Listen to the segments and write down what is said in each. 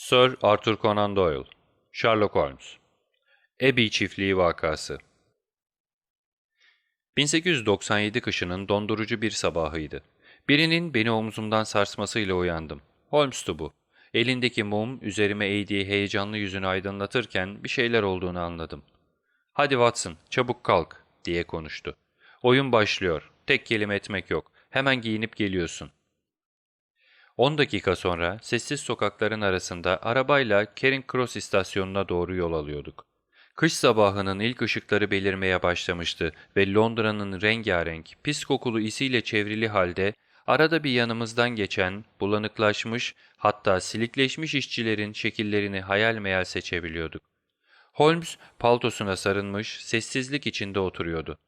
Sir Arthur Conan Doyle, Sherlock Holmes, Abbey Çiftliği Vakası 1897 kışının dondurucu bir sabahıydı. Birinin beni omzumdan sarsmasıyla uyandım. Holmes'tu bu. Elindeki mum üzerime eğdiği heyecanlı yüzünü aydınlatırken bir şeyler olduğunu anladım. ''Hadi Watson, çabuk kalk.'' diye konuştu. ''Oyun başlıyor. Tek kelime etmek yok. Hemen giyinip geliyorsun.'' 10 dakika sonra sessiz sokakların arasında arabayla Charing Cross istasyonuna doğru yol alıyorduk. Kış sabahının ilk ışıkları belirmeye başlamıştı ve Londra'nın rengarenk, pis kokulu isiyle çevrili halde arada bir yanımızdan geçen, bulanıklaşmış hatta silikleşmiş işçilerin şekillerini hayal meyal seçebiliyorduk. Holmes paltosuna sarılmış, sessizlik içinde oturuyordu.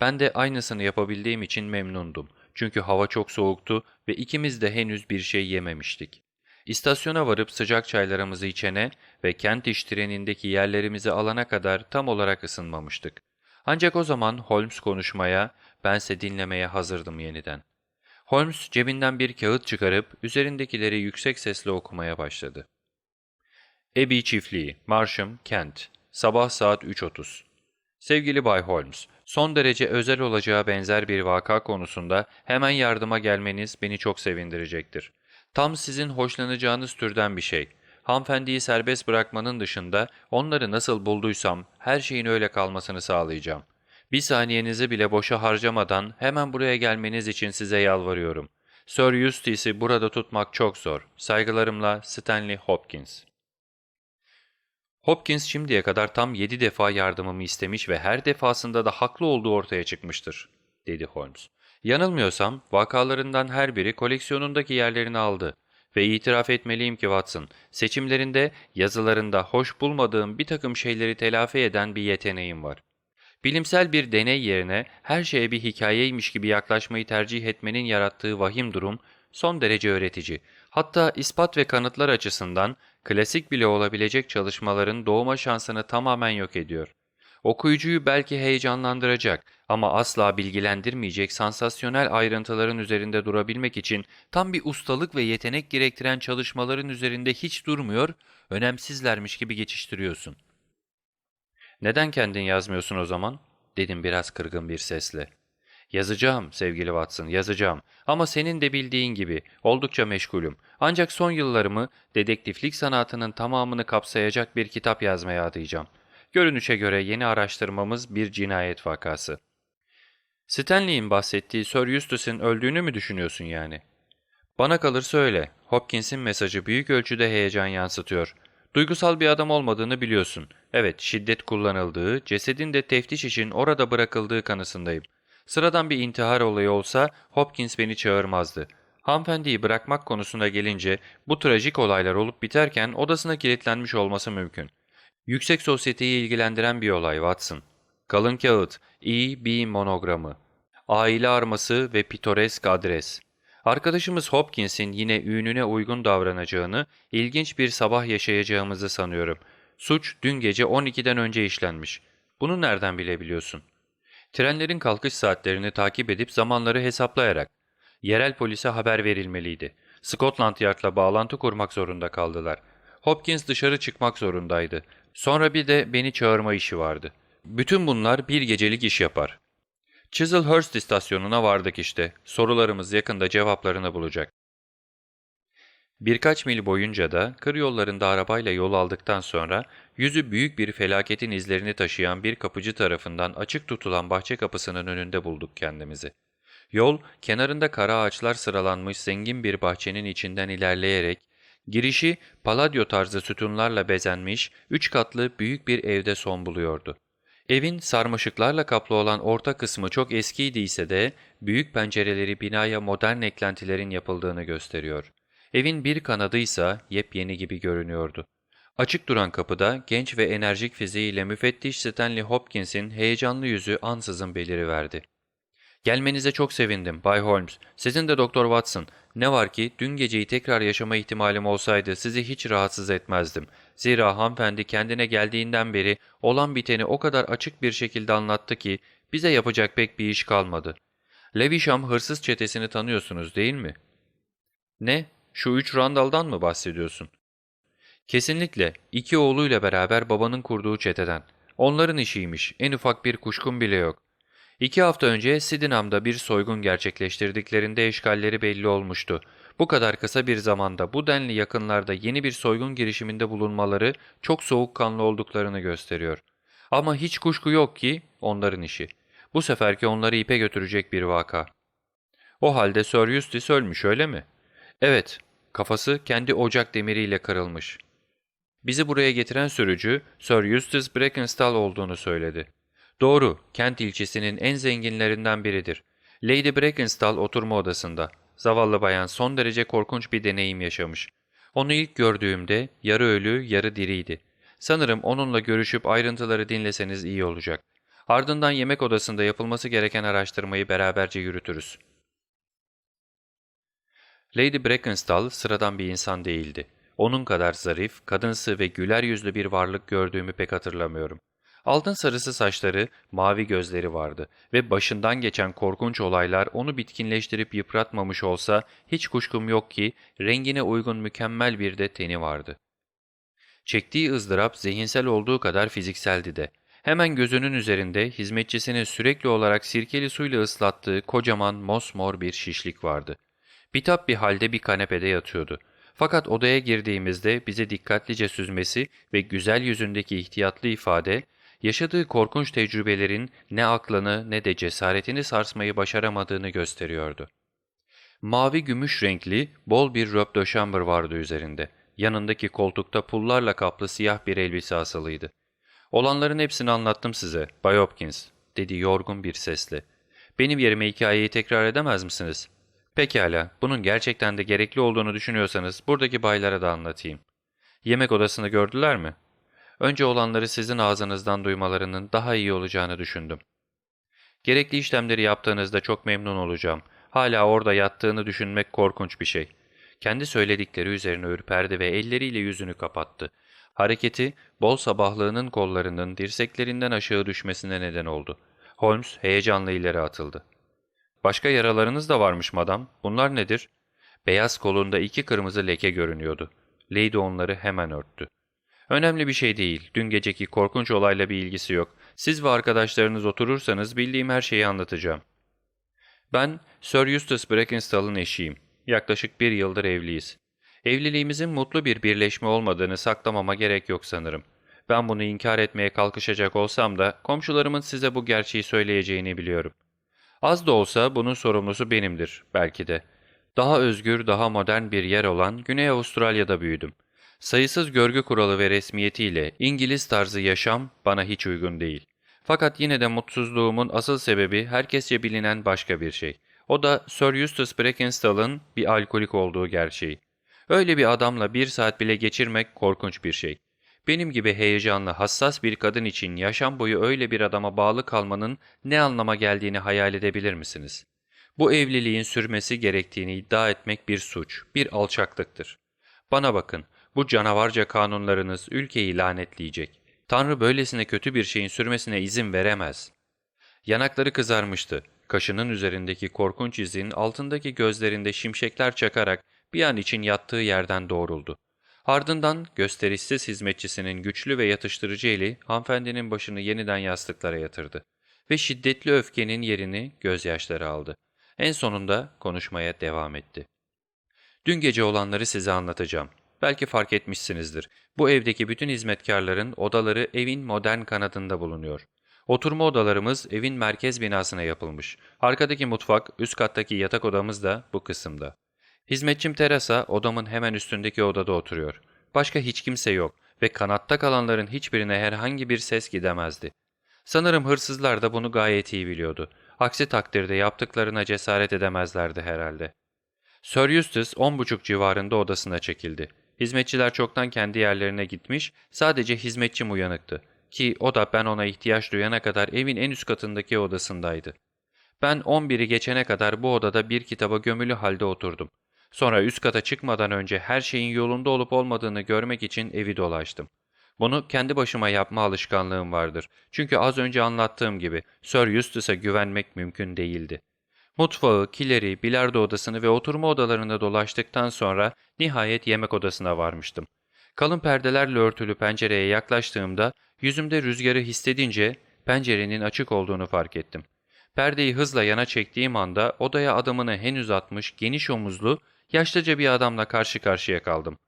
Ben de aynısını yapabildiğim için memnundum. Çünkü hava çok soğuktu ve ikimiz de henüz bir şey yememiştik. İstasyona varıp sıcak çaylarımızı içene ve kent iş trenindeki yerlerimizi alana kadar tam olarak ısınmamıştık. Ancak o zaman Holmes konuşmaya, bense dinlemeye hazırdım yeniden. Holmes cebinden bir kağıt çıkarıp üzerindekileri yüksek sesle okumaya başladı. Abbey Çiftliği, Marsham, Kent, sabah saat 3.30. Sevgili Bay Holmes, son derece özel olacağı benzer bir vaka konusunda hemen yardıma gelmeniz beni çok sevindirecektir. Tam sizin hoşlanacağınız türden bir şey. Hanımefendiyi serbest bırakmanın dışında onları nasıl bulduysam her şeyin öyle kalmasını sağlayacağım. Bir saniyenizi bile boşa harcamadan hemen buraya gelmeniz için size yalvarıyorum. Sir Eustace'i burada tutmak çok zor. Saygılarımla Stanley Hopkins. Hopkins şimdiye kadar tam yedi defa yardımımı istemiş ve her defasında da haklı olduğu ortaya çıkmıştır, dedi Holmes. Yanılmıyorsam vakalarından her biri koleksiyonundaki yerlerini aldı ve itiraf etmeliyim ki Watson, seçimlerinde yazılarında hoş bulmadığım bir takım şeyleri telafi eden bir yeteneğim var. Bilimsel bir deney yerine her şeye bir hikayeymiş gibi yaklaşmayı tercih etmenin yarattığı vahim durum son derece öğretici. Hatta ispat ve kanıtlar açısından klasik bile olabilecek çalışmaların doğma şansını tamamen yok ediyor. Okuyucuyu belki heyecanlandıracak ama asla bilgilendirmeyecek sansasyonel ayrıntıların üzerinde durabilmek için tam bir ustalık ve yetenek gerektiren çalışmaların üzerinde hiç durmuyor, önemsizlermiş gibi geçiştiriyorsun. ''Neden kendin yazmıyorsun o zaman?'' dedim biraz kırgın bir sesle. Yazacağım sevgili Watson, yazacağım. Ama senin de bildiğin gibi oldukça meşgulüm. Ancak son yıllarımı dedektiflik sanatının tamamını kapsayacak bir kitap yazmaya adayacağım. Görünüşe göre yeni araştırmamız bir cinayet vakası. Stanley'in bahsettiği Sir Eustace'in öldüğünü mü düşünüyorsun yani? Bana kalırsa öyle. Hopkins'in mesajı büyük ölçüde heyecan yansıtıyor. Duygusal bir adam olmadığını biliyorsun. Evet, şiddet kullanıldığı, cesedin de teftiş için orada bırakıldığı kanısındayım. Sıradan bir intihar olayı olsa Hopkins beni çağırmazdı. Hanımefendiyi bırakmak konusuna gelince bu trajik olaylar olup biterken odasına kilitlenmiş olması mümkün. Yüksek sosyeteyi ilgilendiren bir olay Watson. Kalın kağıt, E.B. monogramı, aile arması ve pitoresk adres. Arkadaşımız Hopkins'in yine ününe uygun davranacağını, ilginç bir sabah yaşayacağımızı sanıyorum. Suç dün gece 12'den önce işlenmiş. Bunu nereden bilebiliyorsun? Trenlerin kalkış saatlerini takip edip zamanları hesaplayarak. Yerel polise haber verilmeliydi. Scotland Yard'la bağlantı kurmak zorunda kaldılar. Hopkins dışarı çıkmak zorundaydı. Sonra bir de beni çağırma işi vardı. Bütün bunlar bir gecelik iş yapar. Chislehurst istasyonuna vardık işte. Sorularımız yakında cevaplarını bulacak. Birkaç mil boyunca da kır yollarında arabayla yol aldıktan sonra yüzü büyük bir felaketin izlerini taşıyan bir kapıcı tarafından açık tutulan bahçe kapısının önünde bulduk kendimizi. Yol, kenarında kara ağaçlar sıralanmış zengin bir bahçenin içinden ilerleyerek, girişi paladyo tarzı sütunlarla bezenmiş, üç katlı büyük bir evde son buluyordu. Evin sarmaşıklarla kaplı olan orta kısmı çok eskiydi de, büyük pencereleri binaya modern eklentilerin yapıldığını gösteriyor. Evin bir kanadıysa yepyeni gibi görünüyordu. Açık duran kapıda genç ve enerjik fiziğiyle müfettiş Stanley Hopkins'in heyecanlı yüzü ansızın beliriverdi. ''Gelmenize çok sevindim Bay Holmes. Sizin de Doktor Watson. Ne var ki dün geceyi tekrar yaşama ihtimalim olsaydı sizi hiç rahatsız etmezdim. Zira hanımefendi kendine geldiğinden beri olan biteni o kadar açık bir şekilde anlattı ki bize yapacak pek bir iş kalmadı. Levisham hırsız çetesini tanıyorsunuz değil mi?'' ''Ne? Şu üç Randall'dan mı bahsediyorsun?'' Kesinlikle iki oğluyla beraber babanın kurduğu çeteden. Onların işiymiş, en ufak bir kuşkum bile yok. İki hafta önce Sydenham'da bir soygun gerçekleştirdiklerinde eşkalleri belli olmuştu. Bu kadar kısa bir zamanda bu denli yakınlarda yeni bir soygun girişiminde bulunmaları çok soğukkanlı olduklarını gösteriyor. Ama hiç kuşku yok ki onların işi. Bu seferki onları ipe götürecek bir vaka. O halde Sir Eustace ölmüş öyle mi? Evet, kafası kendi ocak demiriyle kırılmış. Bizi buraya getiren sürücü Sir Eustace Brackenstall olduğunu söyledi. Doğru, Kent ilçesinin en zenginlerinden biridir. Lady Brackenstall oturma odasında. Zavallı bayan son derece korkunç bir deneyim yaşamış. Onu ilk gördüğümde yarı ölü, yarı diriydi. Sanırım onunla görüşüp ayrıntıları dinleseniz iyi olacak. Ardından yemek odasında yapılması gereken araştırmayı beraberce yürütürüz. Lady Brackenstall sıradan bir insan değildi. Onun kadar zarif, kadınsı ve güler yüzlü bir varlık gördüğümü pek hatırlamıyorum. Altın sarısı saçları, mavi gözleri vardı ve başından geçen korkunç olaylar onu bitkinleştirip yıpratmamış olsa hiç kuşkum yok ki rengine uygun mükemmel bir de teni vardı. Çektiği ızdırap zihinsel olduğu kadar fizikseldi de. Hemen gözünün üzerinde hizmetçisinin sürekli olarak sirkeli suyla ıslattığı kocaman mosmor bir şişlik vardı. Bitap bir halde bir kanepede yatıyordu. Fakat odaya girdiğimizde bizi dikkatlice süzmesi ve güzel yüzündeki ihtiyatlı ifade, yaşadığı korkunç tecrübelerin ne aklını ne de cesaretini sarsmayı başaramadığını gösteriyordu. Mavi gümüş renkli, bol bir de chambre vardı üzerinde. Yanındaki koltukta pullarla kaplı siyah bir elbise asılıydı. Olanların hepsini anlattım size, Bay Hopkins, dedi yorgun bir sesle. Benim yerime hikayeyi tekrar edemez misiniz? Pekala, bunun gerçekten de gerekli olduğunu düşünüyorsanız buradaki baylara da anlatayım. Yemek odasını gördüler mi? Önce olanları sizin ağzınızdan duymalarının daha iyi olacağını düşündüm. Gerekli işlemleri yaptığınızda çok memnun olacağım. Hala orada yattığını düşünmek korkunç bir şey. Kendi söyledikleri üzerine ürperdi ve elleriyle yüzünü kapattı. Hareketi, bol sabahlığının kollarının dirseklerinden aşağı düşmesine neden oldu. Holmes heyecanla ileri atıldı. ''Başka yaralarınız da varmış madam. Bunlar nedir?'' Beyaz kolunda iki kırmızı leke görünüyordu. Lady onları hemen örttü. ''Önemli bir şey değil. Dün geceki korkunç olayla bir ilgisi yok. Siz ve arkadaşlarınız oturursanız bildiğim her şeyi anlatacağım.'' Ben Sir Eustace Brackenstall'ın eşiyim. Yaklaşık bir yıldır evliyiz. Evliliğimizin mutlu bir birleşme olmadığını saklamama gerek yok sanırım. Ben bunu inkar etmeye kalkışacak olsam da komşularımın size bu gerçeği söyleyeceğini biliyorum. Az da olsa bunun sorumlusu benimdir, belki de. Daha özgür, daha modern bir yer olan Güney Avustralya'da büyüdüm. Sayısız görgü kuralı ve resmiyetiyle İngiliz tarzı yaşam bana hiç uygun değil. Fakat yine de mutsuzluğumun asıl sebebi herkesçe bilinen başka bir şey. O da Sir Eustace Brackenstall'ın bir alkolik olduğu gerçeği. Öyle bir adamla bir saat bile geçirmek korkunç bir şey. Benim gibi heyecanlı, hassas bir kadın için yaşam boyu öyle bir adama bağlı kalmanın ne anlama geldiğini hayal edebilir misiniz? Bu evliliğin sürmesi gerektiğini iddia etmek bir suç, bir alçaklıktır. Bana bakın, bu canavarca kanunlarınız ülkeyi lanetleyecek. Tanrı böylesine kötü bir şeyin sürmesine izin veremez. Yanakları kızarmıştı. Kaşının üzerindeki korkunç izin altındaki gözlerinde şimşekler çakarak bir an için yattığı yerden doğruldu. Ardından gösterişsiz hizmetçisinin güçlü ve yatıştırıcı eli hanımefendinin başını yeniden yastıklara yatırdı ve şiddetli öfkenin yerini gözyaşları aldı. En sonunda konuşmaya devam etti. Dün gece olanları size anlatacağım. Belki fark etmişsinizdir. Bu evdeki bütün hizmetkarların odaları evin modern kanadında bulunuyor. Oturma odalarımız evin merkez binasına yapılmış. Arkadaki mutfak, üst kattaki yatak odamız da bu kısımda. Hizmetçim Teresa odamın hemen üstündeki odada oturuyor. Başka hiç kimse yok ve kanatta kalanların hiçbirine herhangi bir ses gidemezdi. Sanırım hırsızlar da bunu gayet iyi biliyordu. Aksi takdirde yaptıklarına cesaret edemezlerdi herhalde. Sir Eustace on buçuk civarında odasına çekildi. Hizmetçiler çoktan kendi yerlerine gitmiş, sadece hizmetçim uyanıktı. Ki o da ben ona ihtiyaç duyana kadar evin en üst katındaki odasındaydı. Ben 11'i geçene kadar bu odada bir kitaba gömülü halde oturdum. Sonra üst kata çıkmadan önce her şeyin yolunda olup olmadığını görmek için evi dolaştım. Bunu kendi başıma yapma alışkanlığım vardır. Çünkü az önce anlattığım gibi Sir Eustace'a güvenmek mümkün değildi. Mutfağı, kileri, bilardo odasını ve oturma odalarını dolaştıktan sonra nihayet yemek odasına varmıştım. Kalın perdelerle örtülü pencereye yaklaştığımda yüzümde rüzgarı hissedince pencerenin açık olduğunu fark ettim. Perdeyi hızla yana çektiğim anda odaya adamını henüz atmış geniş omuzlu, yaşlıca bir adamla karşı karşıya kaldım.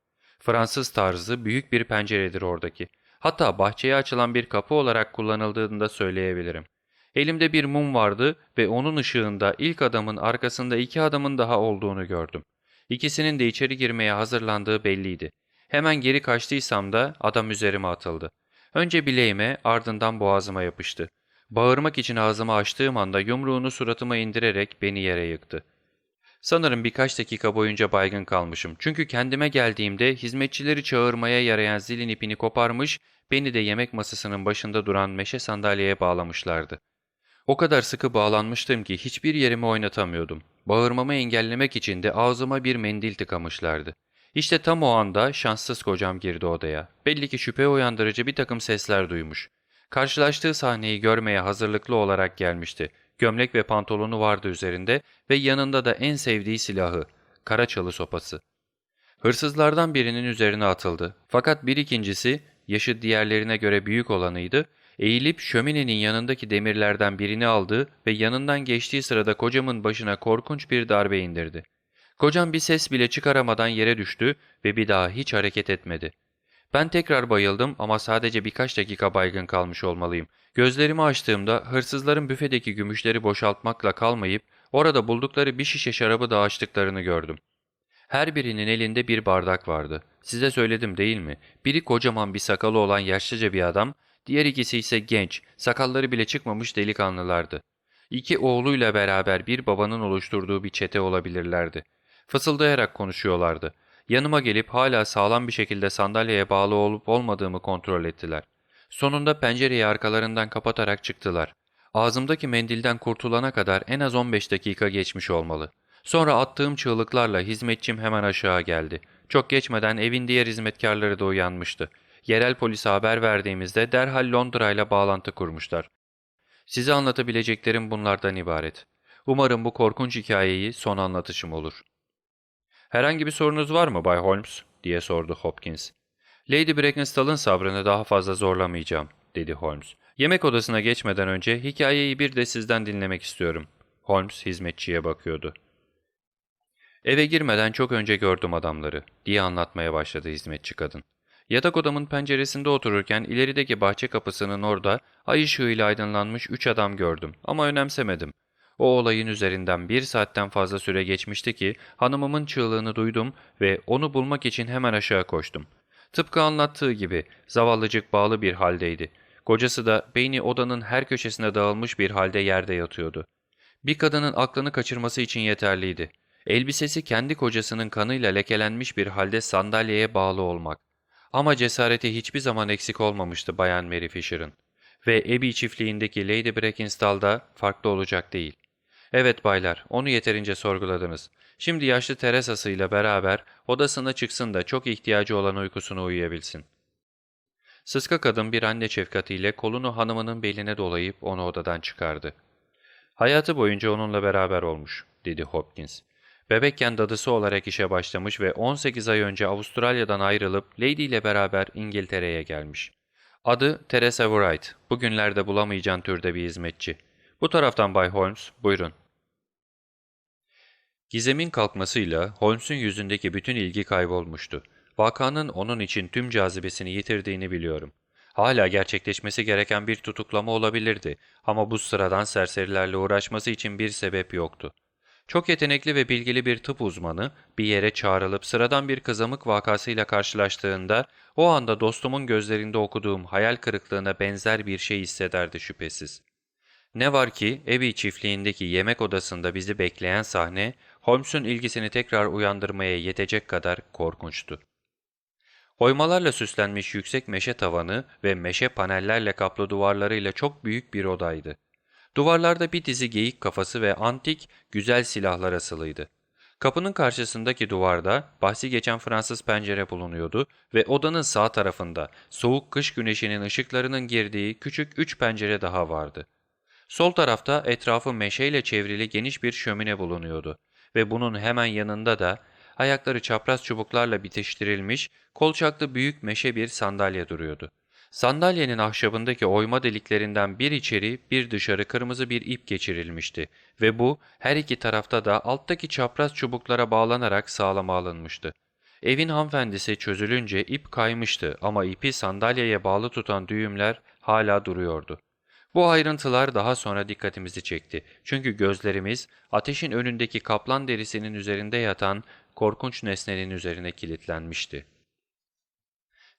Fransız tarzı büyük bir penceredir oradaki. Hatta bahçeye açılan bir kapı olarak kullanıldığını da söyleyebilirim. Elimde bir mum vardı ve onun ışığında ilk adamın arkasında iki adamın daha olduğunu gördüm. İkisinin de içeri girmeye hazırlandığı belliydi. Hemen geri kaçtıysam da adam üzerime atıldı. Önce bileğime ardından boğazıma yapıştı. Bağırmak için ağzımı açtığım anda yumruğunu suratıma indirerek beni yere yıktı. Sanırım birkaç dakika boyunca baygın kalmışım. Çünkü kendime geldiğimde hizmetçileri çağırmaya yarayan zilin ipini koparmış, beni de yemek masasının başında duran meşe sandalyeye bağlamışlardı. O kadar sıkı bağlanmıştım ki hiçbir yerimi oynatamıyordum. Bağırmamı engellemek için de ağzıma bir mendil tıkamışlardı. İşte tam o anda şanssız kocam girdi odaya. Belli ki şüphe uyandırıcı bir takım sesler duymuş. Karşılaştığı sahneyi görmeye hazırlıklı olarak gelmişti. Gömlek ve pantolonu vardı üzerinde ve yanında da en sevdiği silahı, kara çalı sopası. Hırsızlardan birinin üzerine atıldı. Fakat bir ikincisi, yaşı diğerlerine göre büyük olanıydı, eğilip şöminenin yanındaki demirlerden birini aldı ve yanından geçtiği sırada kocamın başına korkunç bir darbe indirdi. Kocam bir ses bile çıkaramadan yere düştü ve bir daha hiç hareket etmedi. Ben tekrar bayıldım ama sadece birkaç dakika baygın kalmış olmalıyım. Gözlerimi açtığımda hırsızların büfedeki gümüşleri boşaltmakla kalmayıp orada buldukları bir şişe şarabı da açtıklarını gördüm. Her birinin elinde bir bardak vardı. Size söyledim değil mi? Biri kocaman bir sakalı olan yaşlıca bir adam, diğer ikisi ise genç, sakalları bile çıkmamış delikanlılardı. İki oğluyla beraber bir babanın oluşturduğu bir çete olabilirlerdi. Fısıldayarak konuşuyorlardı. Yanıma gelip hala sağlam bir şekilde sandalyeye bağlı olup olmadığımı kontrol ettiler. Sonunda pencereyi arkalarından kapatarak çıktılar. Ağzımdaki mendilden kurtulana kadar en az 15 dakika geçmiş olmalı. Sonra attığım çığlıklarla hizmetçim hemen aşağı geldi. Çok geçmeden evin diğer hizmetkarları da uyanmıştı. Yerel polise haber verdiğimizde derhal Londra ile bağlantı kurmuşlar. Size anlatabileceklerim bunlardan ibaret. Umarım bu korkunç hikayeyi son anlatışım olur. ''Herhangi bir sorunuz var mı Bay Holmes?'' diye sordu Hopkins. ''Lady Brackenstall'ın sabrını daha fazla zorlamayacağım.'' dedi Holmes. ''Yemek odasına geçmeden önce hikayeyi bir de sizden dinlemek istiyorum.'' Holmes hizmetçiye bakıyordu. ''Eve girmeden çok önce gördüm adamları.'' diye anlatmaya başladı hizmetçi kadın. Yatak odamın penceresinde otururken ilerideki bahçe kapısının orada ay ışığıyla aydınlanmış üç adam gördüm ama önemsemedim. O olayın üzerinden bir saatten fazla süre geçmişti ki hanımımın çığlığını duydum ve onu bulmak için hemen aşağı koştum. Tıpkı anlattığı gibi zavallıcık bağlı bir haldeydi. Kocası da beyni odanın her köşesine dağılmış bir halde yerde yatıyordu. Bir kadının aklını kaçırması için yeterliydi. Elbisesi kendi kocasının kanıyla lekelenmiş bir halde sandalyeye bağlı olmak. Ama cesareti hiçbir zaman eksik olmamıştı Bayan Mary Fisher'ın. Ve Abbey çiftliğindeki Lady Brackenstall'da farklı olacak değil. Evet baylar, onu yeterince sorguladınız. Şimdi yaşlı Teresa'sıyla beraber odasına çıksın da çok ihtiyacı olan uykusunu uyuyabilsin. Sıska kadın bir anne şefkatiyle kolunu hanımının beline dolayıp onu odadan çıkardı. Hayatı boyunca onunla beraber olmuş, dedi Hopkins. Bebekken dadısı olarak işe başlamış ve 18 ay önce Avustralya'dan ayrılıp Lady ile beraber İngiltere'ye gelmiş. Adı Teresa Wright, bugünlerde bulamayacağın türde bir hizmetçi. Bu taraftan Bay Holmes, buyurun. Gizemin kalkmasıyla Holmes'un yüzündeki bütün ilgi kaybolmuştu. Vakanın onun için tüm cazibesini yitirdiğini biliyorum. Hala gerçekleşmesi gereken bir tutuklama olabilirdi ama bu sıradan serserilerle uğraşması için bir sebep yoktu. Çok yetenekli ve bilgili bir tıp uzmanı bir yere çağrılıp sıradan bir kızamık vakasıyla karşılaştığında o anda dostumun gözlerinde okuduğum hayal kırıklığına benzer bir şey hissederdi şüphesiz. Ne var ki Abbey çiftliğindeki yemek odasında bizi bekleyen sahne Holmes'un ilgisini tekrar uyandırmaya yetecek kadar korkunçtu. Oymalarla süslenmiş yüksek meşe tavanı ve meşe panellerle kaplı duvarlarıyla çok büyük bir odaydı. Duvarlarda bir dizi geyik kafası ve antik, güzel silahlar asılıydı. Kapının karşısındaki duvarda bahsi geçen Fransız pencere bulunuyordu ve odanın sağ tarafında soğuk kış güneşinin ışıklarının girdiği küçük üç pencere daha vardı. Sol tarafta etrafı meşeyle çevrili geniş bir şömine bulunuyordu ve bunun hemen yanında da ayakları çapraz çubuklarla bitiştirilmiş, kolçaklı büyük meşe bir sandalye duruyordu. Sandalyenin ahşabındaki oyma deliklerinden bir içeri bir dışarı kırmızı bir ip geçirilmişti ve bu her iki tarafta da alttaki çapraz çubuklara bağlanarak sağlama alınmıştı. Evin hanımefendisi çözülünce ip kaymıştı ama ipi sandalyeye bağlı tutan düğümler hala duruyordu. Bu ayrıntılar daha sonra dikkatimizi çekti. Çünkü gözlerimiz ateşin önündeki kaplan derisinin üzerinde yatan korkunç nesnenin üzerine kilitlenmişti.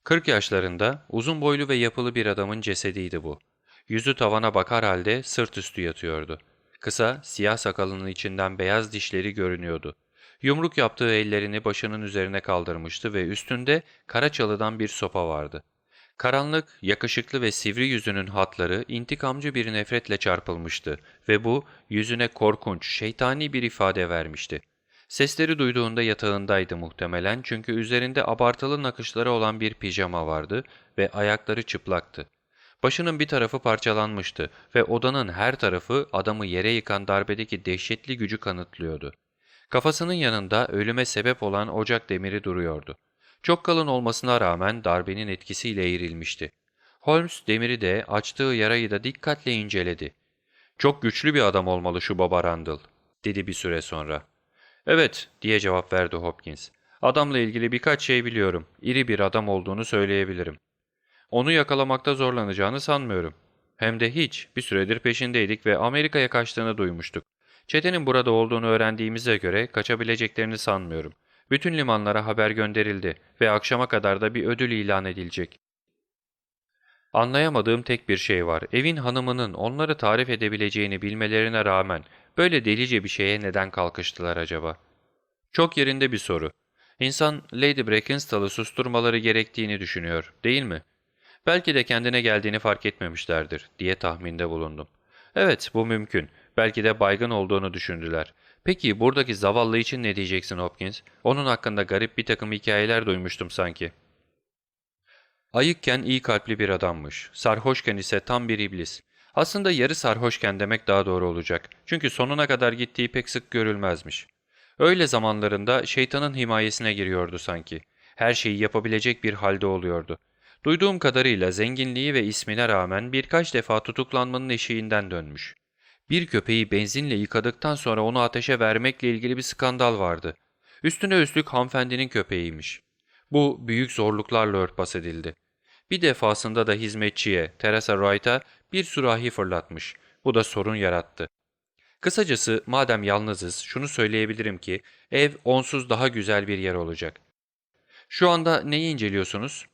40 yaşlarında uzun boylu ve yapılı bir adamın cesediydi bu. Yüzü tavana bakar halde sırt üstü yatıyordu. Kısa, siyah sakalının içinden beyaz dişleri görünüyordu. Yumruk yaptığı ellerini başının üzerine kaldırmıştı ve üstünde kara çalıdan bir sopa vardı. Karanlık, yakışıklı ve sivri yüzünün hatları intikamcı bir nefretle çarpılmıştı ve bu yüzüne korkunç, şeytani bir ifade vermişti. Sesleri duyduğunda yatağındaydı muhtemelen çünkü üzerinde abartılı nakışları olan bir pijama vardı ve ayakları çıplaktı. Başının bir tarafı parçalanmıştı ve odanın her tarafı adamı yere yıkan darbedeki dehşetli gücü kanıtlıyordu. Kafasının yanında ölüme sebep olan ocak demiri duruyordu. Çok kalın olmasına rağmen darbenin etkisiyle eğrilmişti. Holmes demiri de açtığı yarayı da dikkatle inceledi. ''Çok güçlü bir adam olmalı şu baba Randall.'' dedi bir süre sonra. ''Evet'' diye cevap verdi Hopkins. ''Adamla ilgili birkaç şey biliyorum. İri bir adam olduğunu söyleyebilirim. Onu yakalamakta zorlanacağını sanmıyorum. Hem de hiç, bir süredir peşindeydik ve Amerika'ya kaçtığını duymuştuk. Çetenin burada olduğunu öğrendiğimize göre kaçabileceklerini sanmıyorum. Bütün limanlara haber gönderildi ve akşama kadar da bir ödül ilan edilecek. Anlayamadığım tek bir şey var. Evin hanımının onları tarif edebileceğini bilmelerine rağmen böyle delice bir şeye neden kalkıştılar acaba? Çok yerinde bir soru. İnsan Lady Brackenstall'ı susturmaları gerektiğini düşünüyor, değil mi? Belki de kendine geldiğini fark etmemişlerdir, diye tahminde bulundum. Evet, bu mümkün. Belki de baygın olduğunu düşündüler. Peki buradaki zavallı için ne diyeceksin Hopkins? Onun hakkında garip bir takım hikayeler duymuştum sanki. Ayıkken iyi kalpli bir adammış. Sarhoşken ise tam bir iblis. Aslında yarı sarhoşken demek daha doğru olacak. Çünkü sonuna kadar gittiği pek sık görülmezmiş. Öyle zamanlarında şeytanın himayesine giriyordu sanki. Her şeyi yapabilecek bir halde oluyordu. Duyduğum kadarıyla zenginliği ve ismine rağmen birkaç defa tutuklanmanın eşiğinden dönmüş. Bir köpeği benzinle yıkadıktan sonra onu ateşe vermekle ilgili bir skandal vardı. Üstüne üstlük hanımefendinin köpeğiymiş. Bu büyük zorluklarla örtbas edildi. Bir defasında da hizmetçiye, Teresa Wright'a bir sürahi fırlatmış. Bu da sorun yarattı. Kısacası madem yalnızız şunu söyleyebilirim ki ev onsuz daha güzel bir yer olacak. Şu anda neyi inceliyorsunuz?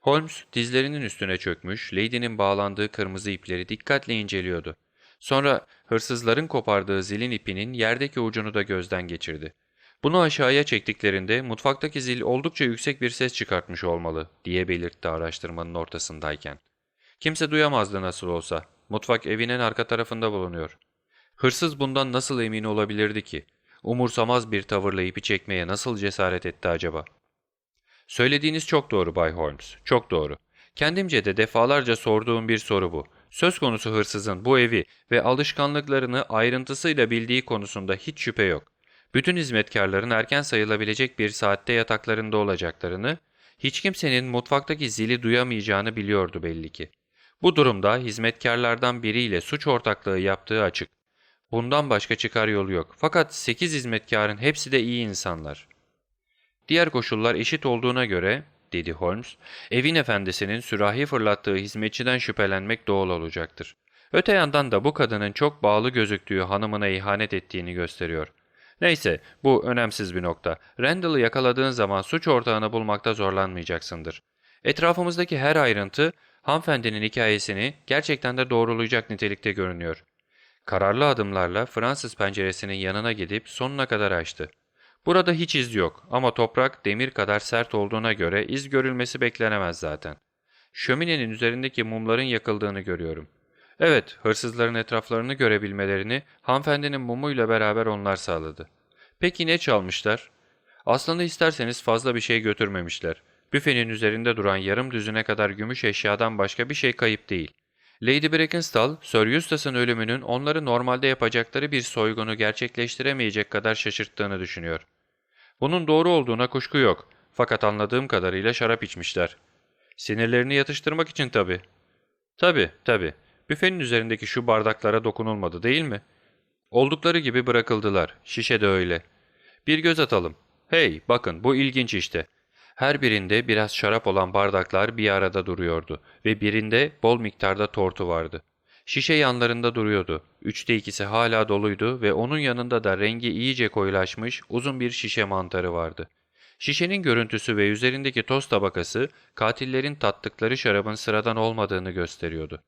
Holmes dizlerinin üstüne çökmüş, Lady'nin bağlandığı kırmızı ipleri dikkatle inceliyordu. Sonra hırsızların kopardığı zilin ipinin yerdeki ucunu da gözden geçirdi. Bunu aşağıya çektiklerinde mutfaktaki zil oldukça yüksek bir ses çıkartmış olmalı diye belirtti araştırmanın ortasındayken. Kimse duyamazdı nasıl olsa. Mutfak evinin arka tarafında bulunuyor. Hırsız bundan nasıl emin olabilirdi ki? Umursamaz bir tavırla ipi çekmeye nasıl cesaret etti acaba? Söylediğiniz çok doğru Bay Holmes, çok doğru. Kendimce de defalarca sorduğum bir soru bu. Söz konusu hırsızın bu evi ve alışkanlıklarını ayrıntısıyla bildiği konusunda hiç şüphe yok. Bütün hizmetkarların erken sayılabilecek bir saatte yataklarında olacaklarını, hiç kimsenin mutfaktaki zili duyamayacağını biliyordu belli ki. Bu durumda hizmetkarlardan biriyle suç ortaklığı yaptığı açık. Bundan başka çıkar yolu yok. Fakat 8 hizmetkarın hepsi de iyi insanlar. Diğer koşullar eşit olduğuna göre dedi Holmes, evin efendisinin sürahi fırlattığı hizmetçiden şüphelenmek doğal olacaktır. Öte yandan da bu kadının çok bağlı gözüktüğü hanımına ihanet ettiğini gösteriyor. Neyse, bu önemsiz bir nokta. Randall'ı yakaladığın zaman suç ortağını bulmakta zorlanmayacaksındır. Etrafımızdaki her ayrıntı, hanımefendinin hikayesini gerçekten de doğrulayacak nitelikte görünüyor. Kararlı adımlarla Fransız penceresinin yanına gidip sonuna kadar açtı. Burada hiç iz yok ama toprak demir kadar sert olduğuna göre iz görülmesi beklenemez zaten. Şöminenin üzerindeki mumların yakıldığını görüyorum. Evet, hırsızların etraflarını görebilmelerini hanımefendinin mumuyla beraber onlar sağladı. Peki ne çalmışlar? Aslında isterseniz fazla bir şey götürmemişler. Büfenin üzerinde duran yarım düzüne kadar gümüş eşyadan başka bir şey kayıp değil. Lady Brackenstall, Sir Eustace'ın ölümünün onları normalde yapacakları bir soygunu gerçekleştiremeyecek kadar şaşırttığını düşünüyor. Bunun doğru olduğuna kuşku yok. Fakat anladığım kadarıyla şarap içmişler. Sinirlerini yatıştırmak için tabii. Tabii, tabii. Büfenin üzerindeki şu bardaklara dokunulmadı değil mi? Oldukları gibi bırakıldılar. Şişe de öyle. Bir göz atalım. Hey, bakın bu ilginç işte. Her birinde biraz şarap olan bardaklar bir arada duruyordu ve birinde bol miktarda tortu vardı. Şişe yanlarında duruyordu. Üçte ikisi hala doluydu ve onun yanında da rengi iyice koyulaşmış uzun bir şişe mantarı vardı. Şişenin görüntüsü ve üzerindeki toz tabakası katillerin tattıkları şarabın sıradan olmadığını gösteriyordu.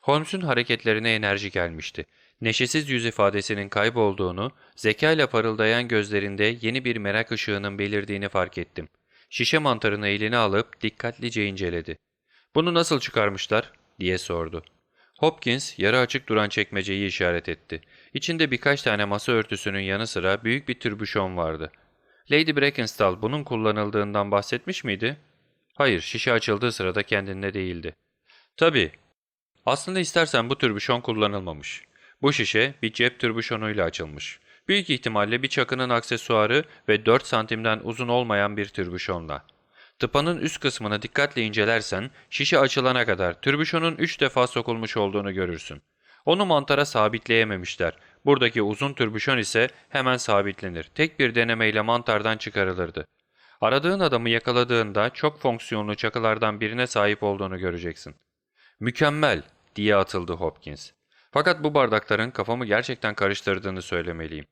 Holmes'un hareketlerine enerji gelmişti. Neşesiz yüz ifadesinin kaybolduğunu, zekayla parıldayan gözlerinde yeni bir merak ışığının belirdiğini fark ettim. Şişe mantarını eline alıp dikkatlice inceledi. ''Bunu nasıl çıkarmışlar?'' diye sordu. Hopkins yarı açık duran çekmeceyi işaret etti. İçinde birkaç tane masa örtüsünün yanı sıra büyük bir türbüşon vardı. Lady Brackenstall bunun kullanıldığından bahsetmiş miydi? Hayır, şişe açıldığı sırada kendinde değildi. Tabii. Aslında istersen bu türbüşon kullanılmamış. Bu şişe bir cep türbüşonuyla açılmış. Büyük ihtimalle bir çakının aksesuarı ve 4 santimden uzun olmayan bir türbüşonla. Tıpanın üst kısmını dikkatle incelersen şişe açılana kadar türbüşonun 3 defa sokulmuş olduğunu görürsün. Onu mantara sabitleyememişler. Buradaki uzun türbüşon ise hemen sabitlenir. Tek bir denemeyle mantardan çıkarılırdı. Aradığın adamı yakaladığında çok fonksiyonlu çakılardan birine sahip olduğunu göreceksin. Mükemmel diye atıldı Hopkins. Fakat bu bardakların kafamı gerçekten karıştırdığını söylemeliyim.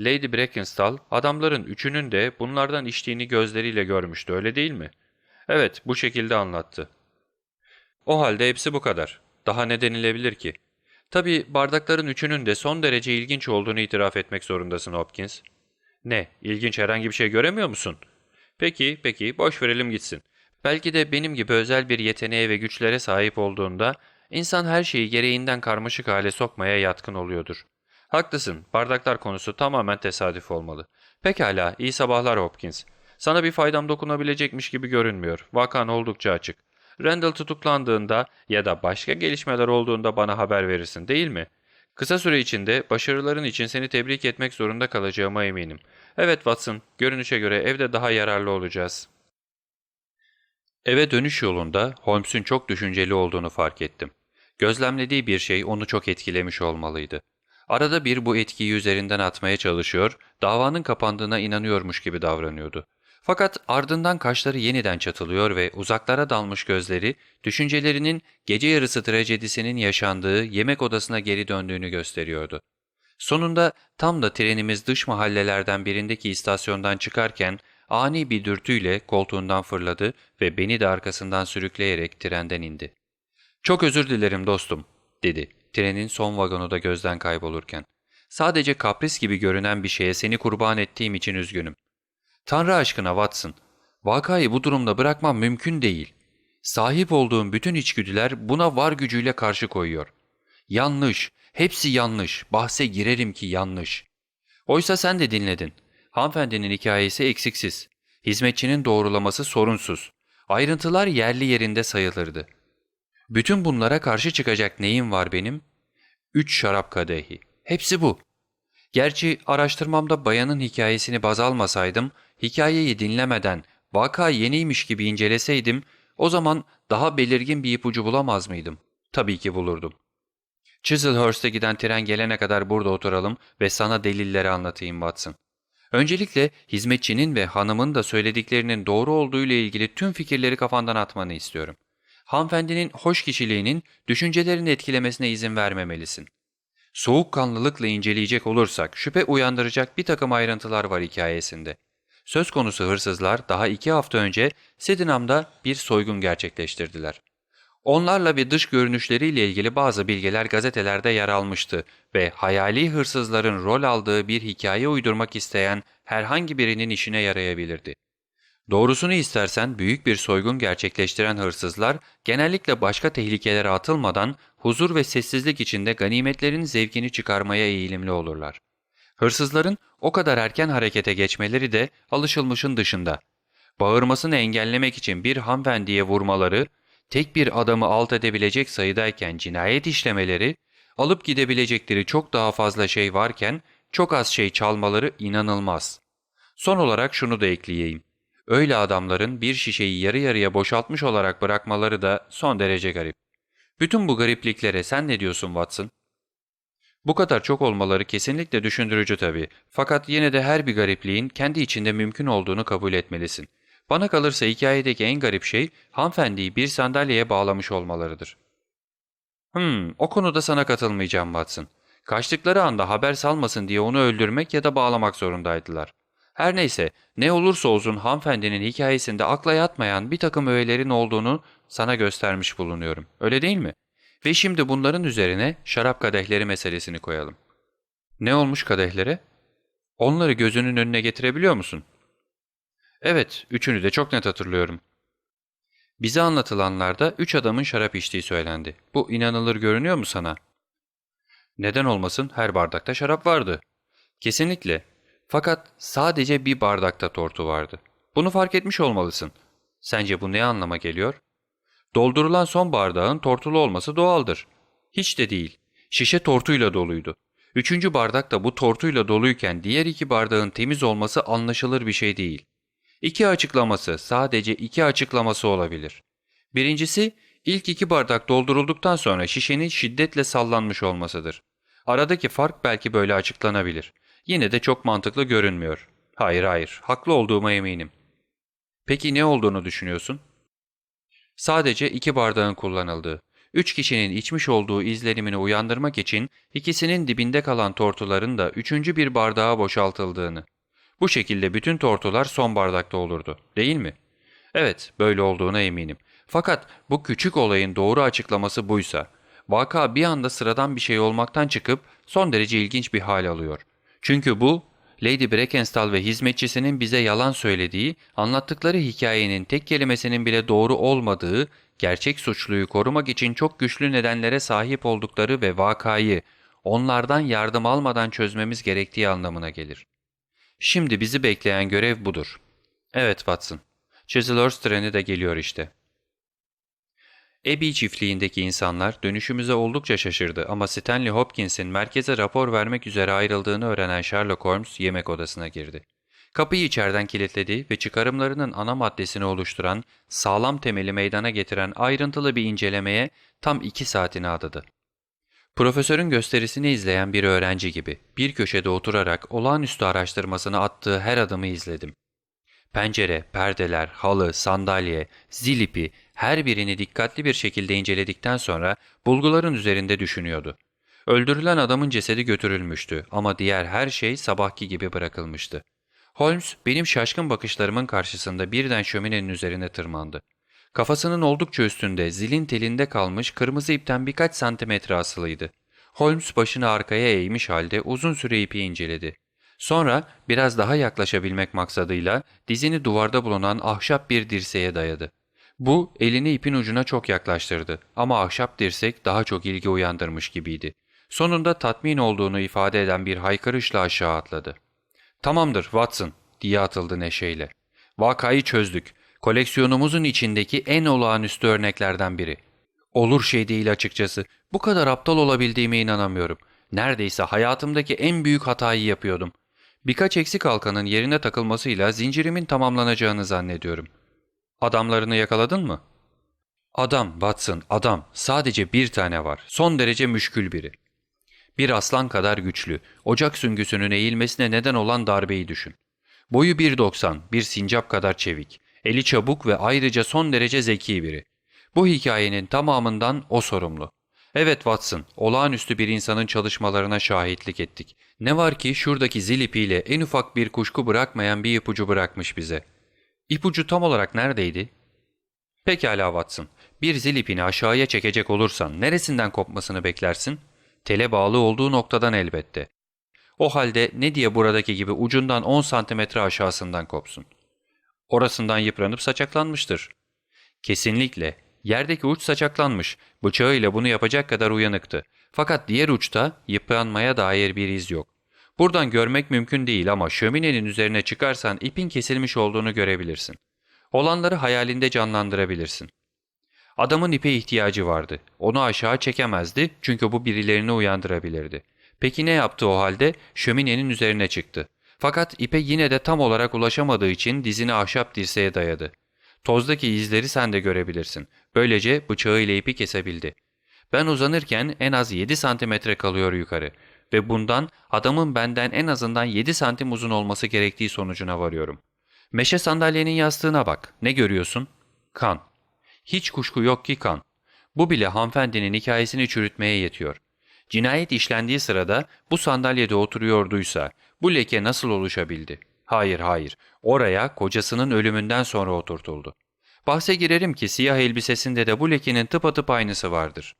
Lady Brackenstall adamların üçünün de bunlardan içtiğini gözleriyle görmüştü öyle değil mi? Evet bu şekilde anlattı. O halde hepsi bu kadar. Daha ne denilebilir ki? Tabii bardakların üçünün de son derece ilginç olduğunu itiraf etmek zorundasın Hopkins. Ne, ilginç herhangi bir şey göremiyor musun? Peki, peki, boş verelim gitsin. Belki de benim gibi özel bir yeteneğe ve güçlere sahip olduğunda insan her şeyi gereğinden karmaşık hale sokmaya yatkın oluyordur. Haklısın, bardaklar konusu tamamen tesadüf olmalı. Pekala, iyi sabahlar Hopkins. Sana bir faydam dokunabilecekmiş gibi görünmüyor. Vakan oldukça açık. Randall tutuklandığında ya da başka gelişmeler olduğunda bana haber verirsin değil mi? Kısa süre içinde başarıların için seni tebrik etmek zorunda kalacağıma eminim. Evet Watson, görünüşe göre evde daha yararlı olacağız. Eve dönüş yolunda Holmes'un çok düşünceli olduğunu fark ettim. Gözlemlediği bir şey onu çok etkilemiş olmalıydı. Arada bir bu etkiyi üzerinden atmaya çalışıyor, davanın kapandığına inanıyormuş gibi davranıyordu. Fakat ardından kaşları yeniden çatılıyor ve uzaklara dalmış gözleri, düşüncelerinin gece yarısı trajedisinin yaşandığı yemek odasına geri döndüğünü gösteriyordu. Sonunda tam da trenimiz dış mahallelerden birindeki istasyondan çıkarken ani bir dürtüyle koltuğundan fırladı ve beni de arkasından sürükleyerek trenden indi. ''Çok özür dilerim dostum.'' dedi trenin son vagonu da gözden kaybolurken. ''Sadece kapris gibi görünen bir şeye seni kurban ettiğim için üzgünüm.'' ''Tanrı aşkına Watson, vakayı bu durumda bırakmam mümkün değil. Sahip olduğum bütün içgüdüler buna var gücüyle karşı koyuyor. Yanlış, hepsi yanlış, bahse girerim ki yanlış. Oysa sen de dinledin. Hanımefendinin hikayesi eksiksiz. Hizmetçinin doğrulaması sorunsuz. Ayrıntılar yerli yerinde sayılırdı. Bütün bunlara karşı çıkacak neyim var benim? Üç şarap kadehi. Hepsi bu. Gerçi araştırmamda bayanın hikayesini baz almasaydım, hikayeyi dinlemeden vaka yeniymiş gibi inceleseydim, o zaman daha belirgin bir ipucu bulamaz mıydım? Tabii ki bulurdum. Chislehurst'e giden tren gelene kadar burada oturalım ve sana delilleri anlatayım Watson. Öncelikle hizmetçinin ve hanımın da söylediklerinin doğru olduğu ile ilgili tüm fikirleri kafandan atmanı istiyorum. Hanımefendinin hoş kişiliğinin düşüncelerini etkilemesine izin vermemelisin. Soğukkanlılıkla inceleyecek olursak şüphe uyandıracak bir takım ayrıntılar var hikayesinde. Söz konusu hırsızlar daha iki hafta önce Sydenham'da bir soygun gerçekleştirdiler. Onlarla ve dış görünüşleriyle ilgili bazı bilgiler gazetelerde yer almıştı ve hayali hırsızların rol aldığı bir hikaye uydurmak isteyen herhangi birinin işine yarayabilirdi. Doğrusunu istersen büyük bir soygun gerçekleştiren hırsızlar genellikle başka tehlikelere atılmadan huzur ve sessizlik içinde ganimetlerin zevkini çıkarmaya eğilimli olurlar. Hırsızların o kadar erken harekete geçmeleri de alışılmışın dışında. Bağırmasını engellemek için bir hanımefendiye vurmaları, tek bir adamı alt edebilecek sayıdayken cinayet işlemeleri, alıp gidebilecekleri çok daha fazla şey varken çok az şey çalmaları inanılmaz. Son olarak şunu da ekleyeyim. Öyle adamların bir şişeyi yarı yarıya boşaltmış olarak bırakmaları da son derece garip. Bütün bu garipliklere sen ne diyorsun Watson? Bu kadar çok olmaları kesinlikle düşündürücü tabii. Fakat yine de her bir garipliğin kendi içinde mümkün olduğunu kabul etmelisin. Bana kalırsa hikayedeki en garip şey hanımefendiyi bir sandalyeye bağlamış olmalarıdır. Hmm, o konuda sana katılmayacağım Watson. Kaçtıkları anda haber salmasın diye onu öldürmek ya da bağlamak zorundaydılar. Her neyse, ne olursa olsun hanımefendinin hikayesinde akla yatmayan bir takım öğelerin olduğunu sana göstermiş bulunuyorum. Öyle değil mi? Ve şimdi bunların üzerine şarap kadehleri meselesini koyalım. Ne olmuş kadehlere? Onları gözünün önüne getirebiliyor musun? Evet, üçünü de çok net hatırlıyorum. Bize anlatılanlarda üç adamın şarap içtiği söylendi. Bu inanılır görünüyor mu sana? Neden olmasın her bardakta şarap vardı. Kesinlikle. Fakat sadece bir bardakta tortu vardı. Bunu fark etmiş olmalısın. Sence bu ne anlama geliyor? Doldurulan son bardağın tortulu olması doğaldır. Hiç de değil. Şişe tortuyla doluydu. Üçüncü bardak da bu tortuyla doluyken diğer iki bardağın temiz olması anlaşılır bir şey değil. İki açıklaması, sadece iki açıklaması olabilir. Birincisi, ilk iki bardak doldurulduktan sonra şişenin şiddetle sallanmış olmasıdır. Aradaki fark belki böyle açıklanabilir. Yine de çok mantıklı görünmüyor. Hayır hayır, haklı olduğuma eminim. Peki ne olduğunu düşünüyorsun? Sadece iki bardağın kullanıldığı, üç kişinin içmiş olduğu izlenimini uyandırmak için ikisinin dibinde kalan tortuların da üçüncü bir bardağa boşaltıldığını. Bu şekilde bütün tortular son bardakta olurdu, değil mi? Evet, böyle olduğuna eminim. Fakat bu küçük olayın doğru açıklaması buysa, vaka bir anda sıradan bir şey olmaktan çıkıp son derece ilginç bir hal alıyor. Çünkü bu, Lady Brackenstall ve hizmetçisinin bize yalan söylediği, anlattıkları hikayenin tek kelimesinin bile doğru olmadığı, gerçek suçluyu korumak için çok güçlü nedenlere sahip oldukları ve vakayı onlardan yardım almadan çözmemiz gerektiği anlamına gelir. Şimdi bizi bekleyen görev budur. Evet Watson. Chislehurst treni de geliyor işte. Abbey çiftliğindeki insanlar dönüşümüze oldukça şaşırdı ama Stanley Hopkins'in merkeze rapor vermek üzere ayrıldığını öğrenen Sherlock Holmes yemek odasına girdi. Kapıyı içeriden kilitledi ve çıkarımlarının ana maddesini oluşturan, sağlam temeli meydana getiren ayrıntılı bir incelemeye tam iki saatini adadı. Profesörün gösterisini izleyen bir öğrenci gibi bir köşede oturarak olağanüstü araştırmasını attığı her adımı izledim. Pencere, perdeler, halı, sandalye, zil ipi her birini dikkatli bir şekilde inceledikten sonra bulguların üzerinde düşünüyordu. Öldürülen adamın cesedi götürülmüştü ama diğer her şey sabahki gibi bırakılmıştı. Holmes benim şaşkın bakışlarımın karşısında birden şöminenin üzerine tırmandı. Kafasının oldukça üstünde zilin telinde kalmış kırmızı ipten birkaç santimetre asılıydı. Holmes başını arkaya eğmiş halde uzun süre ipi inceledi. Sonra biraz daha yaklaşabilmek maksadıyla dizini duvarda bulunan ahşap bir dirseğe dayadı. Bu elini ipin ucuna çok yaklaştırdı ama ahşap dirsek daha çok ilgi uyandırmış gibiydi. Sonunda tatmin olduğunu ifade eden bir haykırışla aşağı atladı. ''Tamamdır Watson'' diye atıldı neşeyle. ''Vakayı çözdük. Koleksiyonumuzun içindeki en olağanüstü örneklerden biri. Olur şey değil açıkçası. Bu kadar aptal olabildiğime inanamıyorum. Neredeyse hayatımdaki en büyük hatayı yapıyordum. Birkaç eksik halkanın yerine takılmasıyla zincirimin tamamlanacağını zannediyorum. Adamlarını yakaladın mı? Adam, Watson, adam. Sadece bir tane var. Son derece müşkül biri. Bir aslan kadar güçlü, ocak süngüsünün eğilmesine neden olan darbeyi düşün. Boyu 1.90, bir sincap kadar çevik. Eli çabuk ve ayrıca son derece zeki biri. Bu hikayenin tamamından o sorumlu. Evet Watson, olağanüstü bir insanın çalışmalarına şahitlik ettik. Ne var ki şuradaki zil ipiyle en ufak bir kuşku bırakmayan bir ipucu bırakmış bize. İpucu tam olarak neredeydi? Pekala Watson, bir zil ipini aşağıya çekecek olursan neresinden kopmasını beklersin? Tele bağlı olduğu noktadan elbette. O halde ne diye buradaki gibi ucundan 10 santimetre aşağısından kopsun? Orasından yıpranıp saçaklanmıştır. Kesinlikle. Yerdeki uç saçaklanmış. Bıçağıyla bunu yapacak kadar uyanıktı. Fakat diğer uçta yıpranmaya dair bir iz yok. Buradan görmek mümkün değil ama şöminenin üzerine çıkarsan ipin kesilmiş olduğunu görebilirsin. Olanları hayalinde canlandırabilirsin. Adamın ipe ihtiyacı vardı. Onu aşağı çekemezdi çünkü bu birilerini uyandırabilirdi. Peki ne yaptı o halde? Şöminenin üzerine çıktı. Fakat ipe yine de tam olarak ulaşamadığı için dizini ahşap dirseğe dayadı. Tozdaki izleri sen de görebilirsin. Böylece bıçağı ile ipi kesebildi. Ben uzanırken en az 7 santimetre kalıyor yukarı ve bundan adamın benden en azından 7 santim uzun olması gerektiği sonucuna varıyorum. Meşe sandalyenin yastığına bak. Ne görüyorsun? Kan. Hiç kuşku yok ki kan. Bu bile hanımefendinin hikayesini çürütmeye yetiyor. Cinayet işlendiği sırada bu sandalyede oturuyorduysa bu leke nasıl oluşabildi? Hayır hayır. Oraya kocasının ölümünden sonra oturtuldu. Bahse girerim ki siyah elbisesinde de bu lekenin tıpatıp aynısı vardır.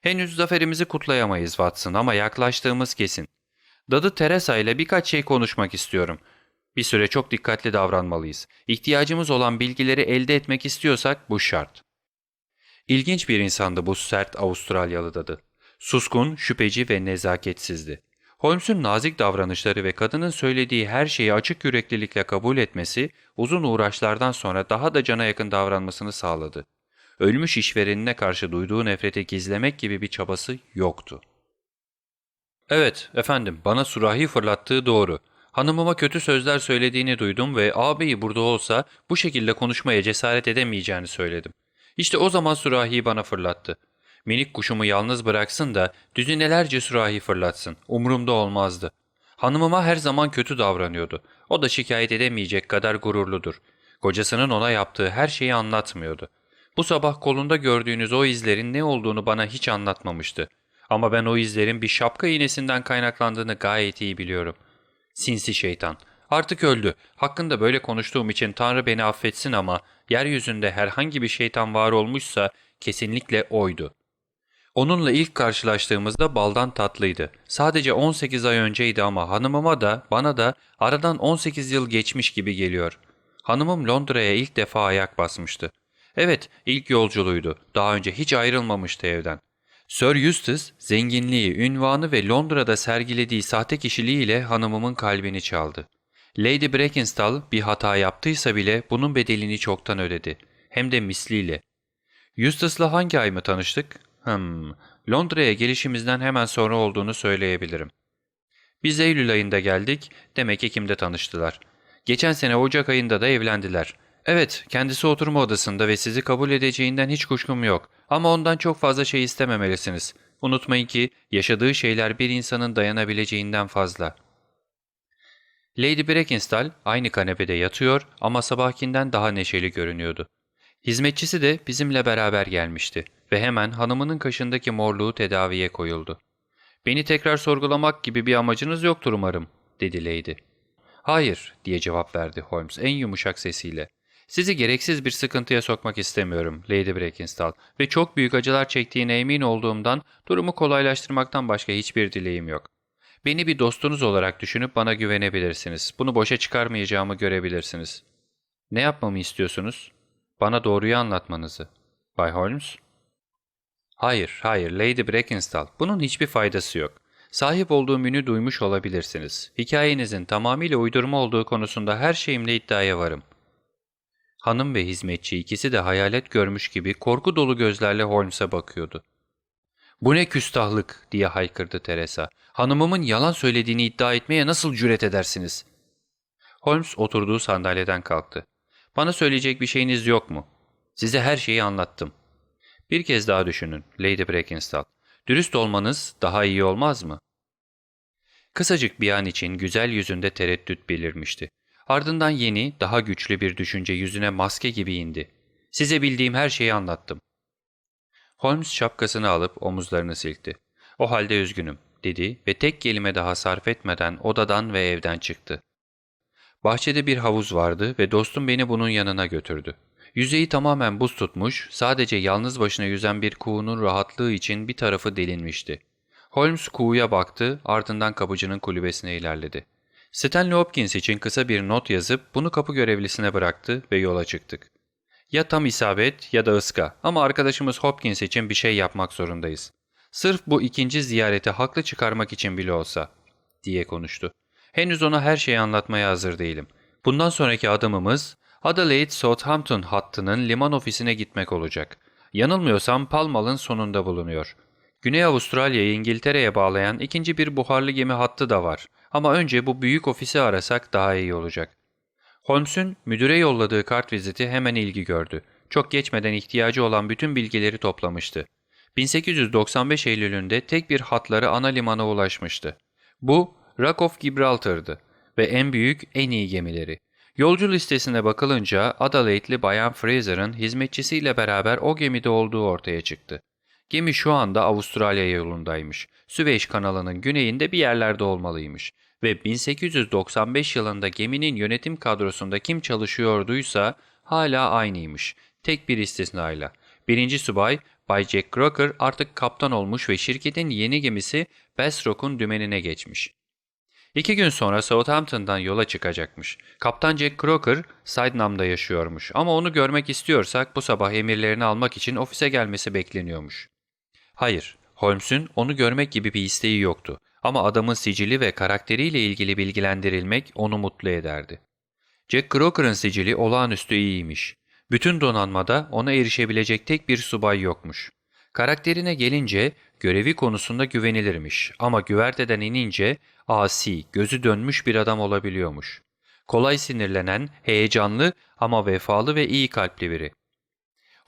Henüz zaferimizi kutlayamayız Watson ama yaklaştığımız kesin. Dadı Teresa ile birkaç şey konuşmak istiyorum. Bir süre çok dikkatli davranmalıyız. İhtiyacımız olan bilgileri elde etmek istiyorsak bu şart. İlginç bir insandı bu sert Avustralyalı dadı. Suskun, şüpheci ve nezaketsizdi. Holmes'un nazik davranışları ve kadının söylediği her şeyi açık yüreklilikle kabul etmesi uzun uğraşlardan sonra daha da cana yakın davranmasını sağladı. Ölmüş işverenine karşı duyduğu nefreti gizlemek gibi bir çabası yoktu. Evet, efendim, bana surahi fırlattığı doğru. Hanımıma kötü sözler söylediğini duydum ve ağabeyi burada olsa bu şekilde konuşmaya cesaret edemeyeceğini söyledim. İşte o zaman sürahiyi bana fırlattı. Minik kuşumu yalnız bıraksın da düzinelerce sürahi fırlatsın. Umurumda olmazdı. Hanımıma her zaman kötü davranıyordu. O da şikayet edemeyecek kadar gururludur. Kocasının ona yaptığı her şeyi anlatmıyordu. Bu sabah kolunda gördüğünüz o izlerin ne olduğunu bana hiç anlatmamıştı. Ama ben o izlerin bir şapka iğnesinden kaynaklandığını gayet iyi biliyorum. Sinsi şeytan. Artık öldü. Hakkında böyle konuştuğum için Tanrı beni affetsin ama yeryüzünde herhangi bir şeytan var olmuşsa kesinlikle oydu. Onunla ilk karşılaştığımızda baldan tatlıydı. Sadece 18 ay önceydi ama hanımıma da bana da aradan 18 yıl geçmiş gibi geliyor. Hanımım Londra'ya ilk defa ayak basmıştı. Evet, ilk yolculuğuydu. Daha önce hiç ayrılmamıştı evden. Sir Eustace, zenginliği, ünvanı ve Londra'da sergilediği sahte kişiliğiyle hanımımın kalbini çaldı. Lady Brackenstall bir hata yaptıysa bile bunun bedelini çoktan ödedi. Hem de misliyle. Eustace'la hangi ay mı tanıştık? Hmm, Londra'ya gelişimizden hemen sonra olduğunu söyleyebilirim. Biz Eylül ayında geldik, demek Ekim'de tanıştılar. Geçen sene Ocak ayında da evlendiler. Evet, kendisi oturma odasında ve sizi kabul edeceğinden hiç kuşkum yok. Ama ondan çok fazla şey istememelisiniz. Unutmayın ki yaşadığı şeyler bir insanın dayanabileceğinden fazla. Lady Brackenstall aynı kanepede yatıyor ama sabahkinden daha neşeli görünüyordu. Hizmetçisi de bizimle beraber gelmişti ve hemen hanımının kaşındaki morluğu tedaviye koyuldu. ''Beni tekrar sorgulamak gibi bir amacınız yoktur umarım.'' dedi Lady. ''Hayır.'' diye cevap verdi Holmes en yumuşak sesiyle. ''Sizi gereksiz bir sıkıntıya sokmak istemiyorum Lady Brackenstall ve çok büyük acılar çektiğine emin olduğumdan durumu kolaylaştırmaktan başka hiçbir dileğim yok. Beni bir dostunuz olarak düşünüp bana güvenebilirsiniz. Bunu boşa çıkarmayacağımı görebilirsiniz. Ne yapmamı istiyorsunuz? Bana doğruyu anlatmanızı. Bay Holmes? Hayır, hayır Lady Brackenstall. Bunun hiçbir faydası yok. Sahip olduğum ünü duymuş olabilirsiniz. Hikayenizin tamamıyla uydurma olduğu konusunda her şeyimle iddiaya varım. Hanım ve hizmetçi ikisi de hayalet görmüş gibi korku dolu gözlerle Holmes'a bakıyordu. ''Bu ne küstahlık!'' diye haykırdı Teresa. ''Hanımımın yalan söylediğini iddia etmeye nasıl cüret edersiniz?'' Holmes oturduğu sandalyeden kalktı. ''Bana söyleyecek bir şeyiniz yok mu? Size her şeyi anlattım. Bir kez daha düşünün Lady Brackenstall. Dürüst olmanız daha iyi olmaz mı?'' Kısacık bir an için güzel yüzünde tereddüt belirmişti. Ardından yeni, daha güçlü bir düşünce yüzüne maske gibi indi. ''Size bildiğim her şeyi anlattım. Holmes şapkasını alıp omuzlarını silkti. O halde üzgünüm dedi ve tek kelime daha sarf etmeden odadan ve evden çıktı. Bahçede bir havuz vardı ve dostum beni bunun yanına götürdü. Yüzeyi tamamen buz tutmuş, sadece yalnız başına yüzen bir kuğunun rahatlığı için bir tarafı delinmişti. Holmes kuğuya baktı, ardından kapıcının kulübesine ilerledi. Stanley Hopkins için kısa bir not yazıp bunu kapı görevlisine bıraktı ve yola çıktık. Ya tam isabet ya da ıska ama arkadaşımız Hopkins için bir şey yapmak zorundayız. Sırf bu ikinci ziyareti haklı çıkarmak için bile olsa, diye konuştu. Henüz ona her şeyi anlatmaya hazır değilim. Bundan sonraki adımımız Adelaide Southampton hattının liman ofisine gitmek olacak. Yanılmıyorsam Palmal'ın sonunda bulunuyor. Güney Avustralya'yı İngiltere'ye bağlayan ikinci bir buharlı gemi hattı da var. Ama önce bu büyük ofisi arasak daha iyi olacak. Holmes'un müdüre yolladığı kart viziti hemen ilgi gördü. Çok geçmeden ihtiyacı olan bütün bilgileri toplamıştı. 1895 Eylül'ünde tek bir hatları ana limana ulaşmıştı. Bu Rock of Gibraltar'dı ve en büyük, en iyi gemileri. Yolcu listesine bakılınca Adelaide'li Bayan Fraser'ın hizmetçisiyle beraber o gemide olduğu ortaya çıktı. Gemi şu anda Avustralya yolundaymış. Süveyş kanalının güneyinde bir yerlerde olmalıymış. Ve 1895 yılında geminin yönetim kadrosunda kim çalışıyorduysa hala aynıymış. Tek bir istisnayla. Birinci subay Bay Jack Crocker artık kaptan olmuş ve şirketin yeni gemisi Bassrock'un dümenine geçmiş. İki gün sonra Southampton'dan yola çıkacakmış. Kaptan Jack Crocker Sydenham'da yaşıyormuş ama onu görmek istiyorsak bu sabah emirlerini almak için ofise gelmesi bekleniyormuş. Hayır, Holmes'un onu görmek gibi bir isteği yoktu ama adamın sicili ve karakteriyle ilgili bilgilendirilmek onu mutlu ederdi. Jack Crocker'ın sicili olağanüstü iyiymiş. Bütün donanmada ona erişebilecek tek bir subay yokmuş. Karakterine gelince görevi konusunda güvenilirmiş ama güverteden inince asi, gözü dönmüş bir adam olabiliyormuş. Kolay sinirlenen, heyecanlı ama vefalı ve iyi kalpli biri.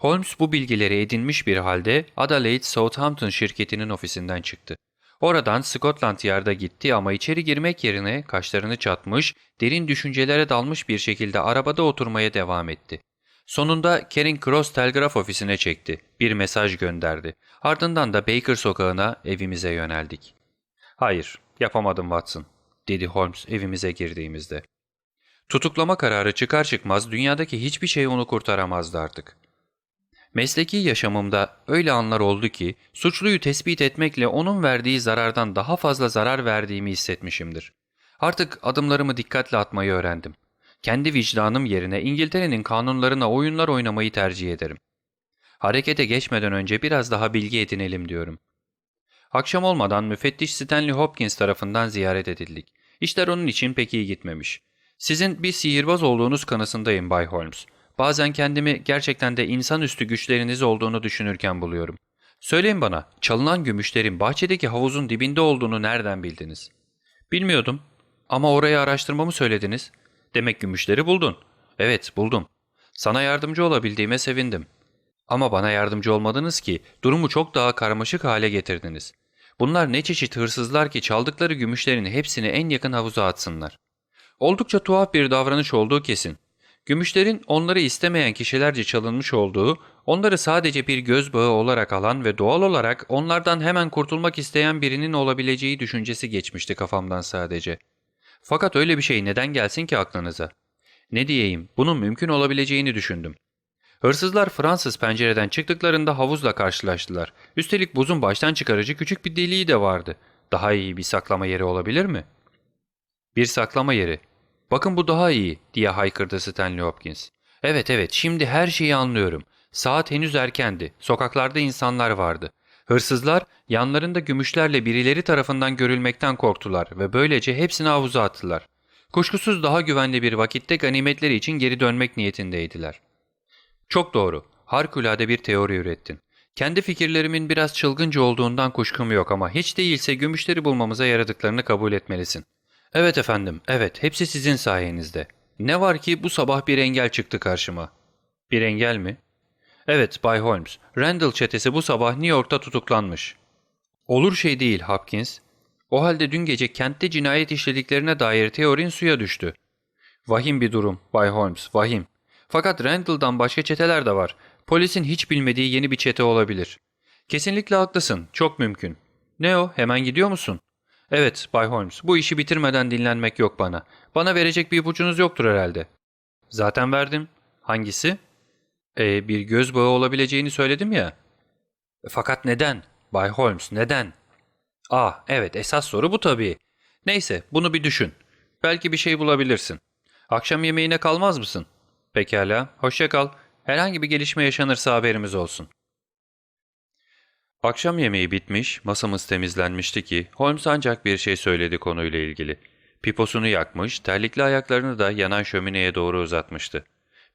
Holmes bu bilgileri edinmiş bir halde Adelaide Southampton şirketinin ofisinden çıktı. Oradan Scotland Yard'a gitti ama içeri girmek yerine kaşlarını çatmış, derin düşüncelere dalmış bir şekilde arabada oturmaya devam etti. Sonunda Kering Cross Telgraf ofisine çekti. Bir mesaj gönderdi. Ardından da Baker sokağına evimize yöneldik. Hayır, yapamadım Watson, dedi Holmes evimize girdiğimizde. Tutuklama kararı çıkar çıkmaz dünyadaki hiçbir şey onu kurtaramazdı artık. Mesleki yaşamımda öyle anlar oldu ki suçluyu tespit etmekle onun verdiği zarardan daha fazla zarar verdiğimi hissetmişimdir. Artık adımlarımı dikkatle atmayı öğrendim. Kendi vicdanım yerine İngiltere'nin kanunlarına oyunlar oynamayı tercih ederim. Harekete geçmeden önce biraz daha bilgi edinelim diyorum. Akşam olmadan müfettiş Stanley Hopkins tarafından ziyaret edildik. İşler onun için pek iyi gitmemiş. Sizin bir sihirbaz olduğunuz kanısındayım Bay Holmes. Bazen kendimi gerçekten de insanüstü güçleriniz olduğunu düşünürken buluyorum. Söyleyin bana, çalınan gümüşlerin bahçedeki havuzun dibinde olduğunu nereden bildiniz? Bilmiyordum. Ama orayı araştırmamı söylediniz. Demek gümüşleri buldun. Evet, buldum. Sana yardımcı olabildiğime sevindim. Ama bana yardımcı olmadınız ki durumu çok daha karmaşık hale getirdiniz. Bunlar ne çeşit hırsızlar ki çaldıkları gümüşlerin hepsini en yakın havuza atsınlar. Oldukça tuhaf bir davranış olduğu kesin. Gümüşlerin onları istemeyen kişilerce çalınmış olduğu, onları sadece bir göz bağı olarak alan ve doğal olarak onlardan hemen kurtulmak isteyen birinin olabileceği düşüncesi geçmişti kafamdan sadece. Fakat öyle bir şey neden gelsin ki aklınıza? Ne diyeyim, bunun mümkün olabileceğini düşündüm. Hırsızlar Fransız pencereden çıktıklarında havuzla karşılaştılar. Üstelik buzun baştan çıkarıcı küçük bir deliği de vardı. Daha iyi bir saklama yeri olabilir mi? Bir saklama yeri. Bakın bu daha iyi diye haykırdı Stanley Hopkins. Evet evet şimdi her şeyi anlıyorum. Saat henüz erkendi. Sokaklarda insanlar vardı. Hırsızlar yanlarında gümüşlerle birileri tarafından görülmekten korktular ve böylece hepsini havuza attılar. Kuşkusuz daha güvenli bir vakitte ganimetleri için geri dönmek niyetindeydiler. Çok doğru. Harikulade bir teori ürettin. Kendi fikirlerimin biraz çılgınca olduğundan kuşkum yok ama hiç değilse gümüşleri bulmamıza yaradıklarını kabul etmelisin. Evet efendim, evet hepsi sizin sayenizde. Ne var ki bu sabah bir engel çıktı karşıma. Bir engel mi? Evet Bay Holmes, Randall çetesi bu sabah New York'ta tutuklanmış. Olur şey değil Hopkins. O halde dün gece kentte cinayet işlediklerine dair teorin suya düştü. Vahim bir durum Bay Holmes, vahim. Fakat Randall'dan başka çeteler de var. Polisin hiç bilmediği yeni bir çete olabilir. Kesinlikle haklısın, çok mümkün. Ne o, hemen gidiyor musun? Evet Bay Holmes, bu işi bitirmeden dinlenmek yok bana. Bana verecek bir ipucunuz yoktur herhalde. Zaten verdim. Hangisi? E, bir göz bağı olabileceğini söyledim ya. Fakat neden? Bay Holmes, neden? Ah, evet esas soru bu tabii. Neyse, bunu bir düşün. Belki bir şey bulabilirsin. Akşam yemeğine kalmaz mısın? Pekala, hoşça kal. Herhangi bir gelişme yaşanırsa haberimiz olsun. Akşam yemeği bitmiş, masamız temizlenmişti ki Holmes ancak bir şey söyledi konuyla ilgili. Piposunu yakmış, terlikli ayaklarını da yanan şömineye doğru uzatmıştı.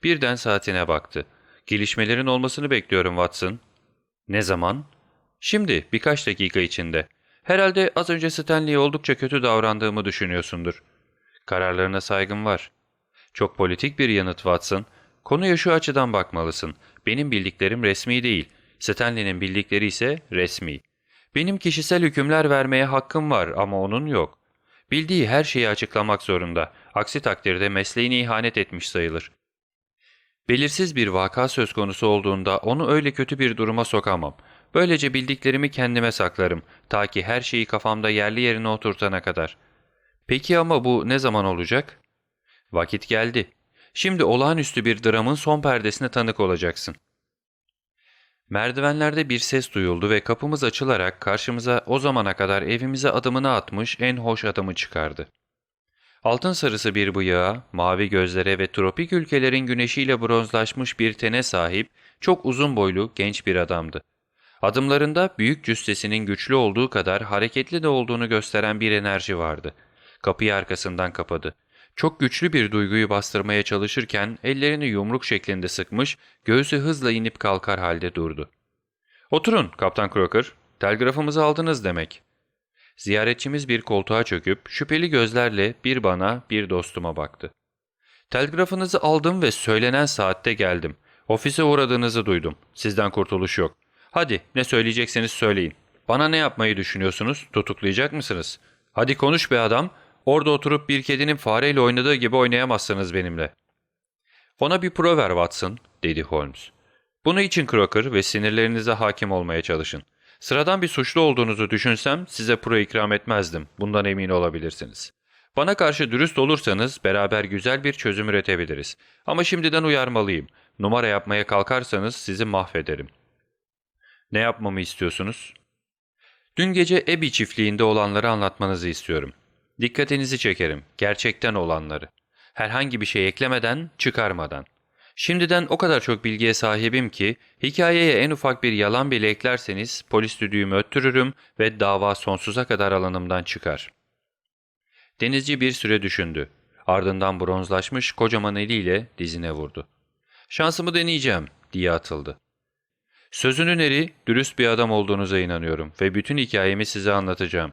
Birden saatine baktı. Gelişmelerin olmasını bekliyorum Watson. Ne zaman? Şimdi, birkaç dakika içinde. Herhalde az önce Stanley'e oldukça kötü davrandığımı düşünüyorsundur. Kararlarına saygım var. Çok politik bir yanıt Watson. Konuya şu açıdan bakmalısın. Benim bildiklerim resmi değil. Stanley'nin bildikleri ise resmi. Benim kişisel hükümler vermeye hakkım var ama onun yok. Bildiği her şeyi açıklamak zorunda. Aksi takdirde mesleğine ihanet etmiş sayılır. Belirsiz bir vaka söz konusu olduğunda onu öyle kötü bir duruma sokamam. Böylece bildiklerimi kendime saklarım ta ki her şeyi kafamda yerli yerine oturtana kadar. Peki ama bu ne zaman olacak? Vakit geldi. Şimdi olağanüstü bir dramın son perdesine tanık olacaksın. Merdivenlerde bir ses duyuldu ve kapımız açılarak karşımıza o zamana kadar evimize adımını atmış en hoş adamı çıkardı. Altın sarısı bir bıyığa, mavi gözlere ve tropik ülkelerin güneşiyle bronzlaşmış bir tene sahip çok uzun boylu genç bir adamdı. Adımlarında büyük cüssesinin güçlü olduğu kadar hareketli de olduğunu gösteren bir enerji vardı. Kapıyı arkasından kapadı. Çok güçlü bir duyguyu bastırmaya çalışırken ellerini yumruk şeklinde sıkmış, göğsü hızla inip kalkar halde durdu. ''Oturun Kaptan Croker, telgrafımızı aldınız demek.'' Ziyaretçimiz bir koltuğa çöküp şüpheli gözlerle bir bana bir dostuma baktı. ''Telgrafınızı aldım ve söylenen saatte geldim. Ofise uğradığınızı duydum. Sizden kurtuluş yok. Hadi ne söyleyecekseniz söyleyin. Bana ne yapmayı düşünüyorsunuz? Tutuklayacak mısınız? Hadi konuş be adam. Orada oturup bir kedinin fareyle oynadığı gibi oynayamazsınız benimle. Ona bir pro ver Watson, dedi Holmes. Bunu için Crocker ve sinirlerinize hakim olmaya çalışın. Sıradan bir suçlu olduğunuzu düşünsem size pro ikram etmezdim. Bundan emin olabilirsiniz. Bana karşı dürüst olursanız beraber güzel bir çözüm üretebiliriz. Ama şimdiden uyarmalıyım. Numara yapmaya kalkarsanız sizi mahvederim. Ne yapmamı istiyorsunuz? Dün gece Ebi çiftliğinde olanları anlatmanızı istiyorum. Dikkatinizi çekerim, gerçekten olanları. Herhangi bir şey eklemeden, çıkarmadan. Şimdiden o kadar çok bilgiye sahibim ki, hikayeye en ufak bir yalan bile eklerseniz polis düdüğümü öttürürüm ve dava sonsuza kadar alanımdan çıkar. Denizci bir süre düşündü. Ardından bronzlaşmış kocaman eliyle dizine vurdu. Şansımı deneyeceğim diye atıldı. Sözünün eri, dürüst bir adam olduğunuza inanıyorum ve bütün hikayemi size anlatacağım.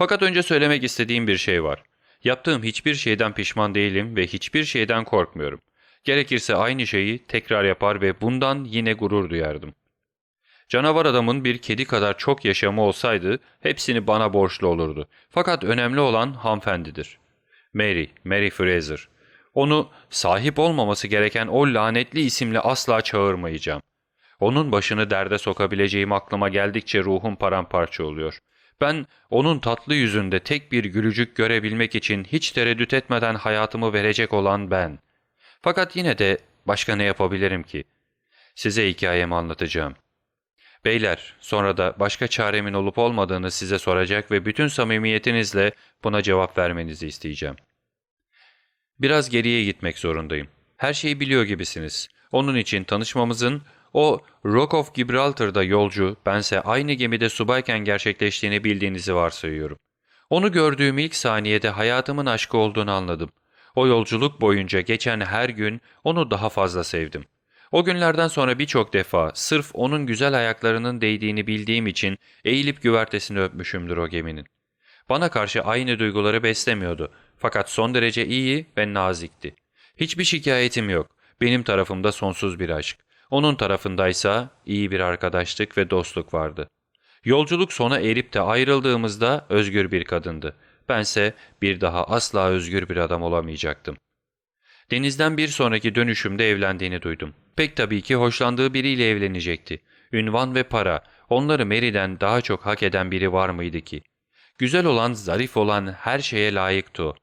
Fakat önce söylemek istediğim bir şey var. Yaptığım hiçbir şeyden pişman değilim ve hiçbir şeyden korkmuyorum. Gerekirse aynı şeyi tekrar yapar ve bundan yine gurur duyardım. Canavar adamın bir kedi kadar çok yaşamı olsaydı hepsini bana borçlu olurdu. Fakat önemli olan hanımefendidir. Mary, Mary Fraser. Onu sahip olmaması gereken o lanetli isimle asla çağırmayacağım. Onun başını derde sokabileceğim aklıma geldikçe ruhum paramparça oluyor. Ben onun tatlı yüzünde tek bir gülücük görebilmek için hiç tereddüt etmeden hayatımı verecek olan ben. Fakat yine de başka ne yapabilirim ki? Size hikayemi anlatacağım. Beyler, sonra da başka çaremin olup olmadığını size soracak ve bütün samimiyetinizle buna cevap vermenizi isteyeceğim. Biraz geriye gitmek zorundayım. Her şeyi biliyor gibisiniz. Onun için tanışmamızın o Rock of Gibraltar'da yolcu, bense aynı gemide subayken gerçekleştiğini bildiğinizi varsayıyorum. Onu gördüğüm ilk saniyede hayatımın aşkı olduğunu anladım. O yolculuk boyunca geçen her gün onu daha fazla sevdim. O günlerden sonra birçok defa sırf onun güzel ayaklarının değdiğini bildiğim için eğilip güvertesini öpmüşümdür o geminin. Bana karşı aynı duyguları beslemiyordu fakat son derece iyi ve nazikti. Hiçbir şikayetim yok. Benim tarafımda sonsuz bir aşk. Onun tarafındaysa iyi bir arkadaşlık ve dostluk vardı. Yolculuk sona erip de ayrıldığımızda özgür bir kadındı. Bense bir daha asla özgür bir adam olamayacaktım. Denizden bir sonraki dönüşümde evlendiğini duydum. Pek tabii ki hoşlandığı biriyle evlenecekti. Ünvan ve para, onları Mary'den daha çok hak eden biri var mıydı ki? Güzel olan, zarif olan her şeye layıktı o.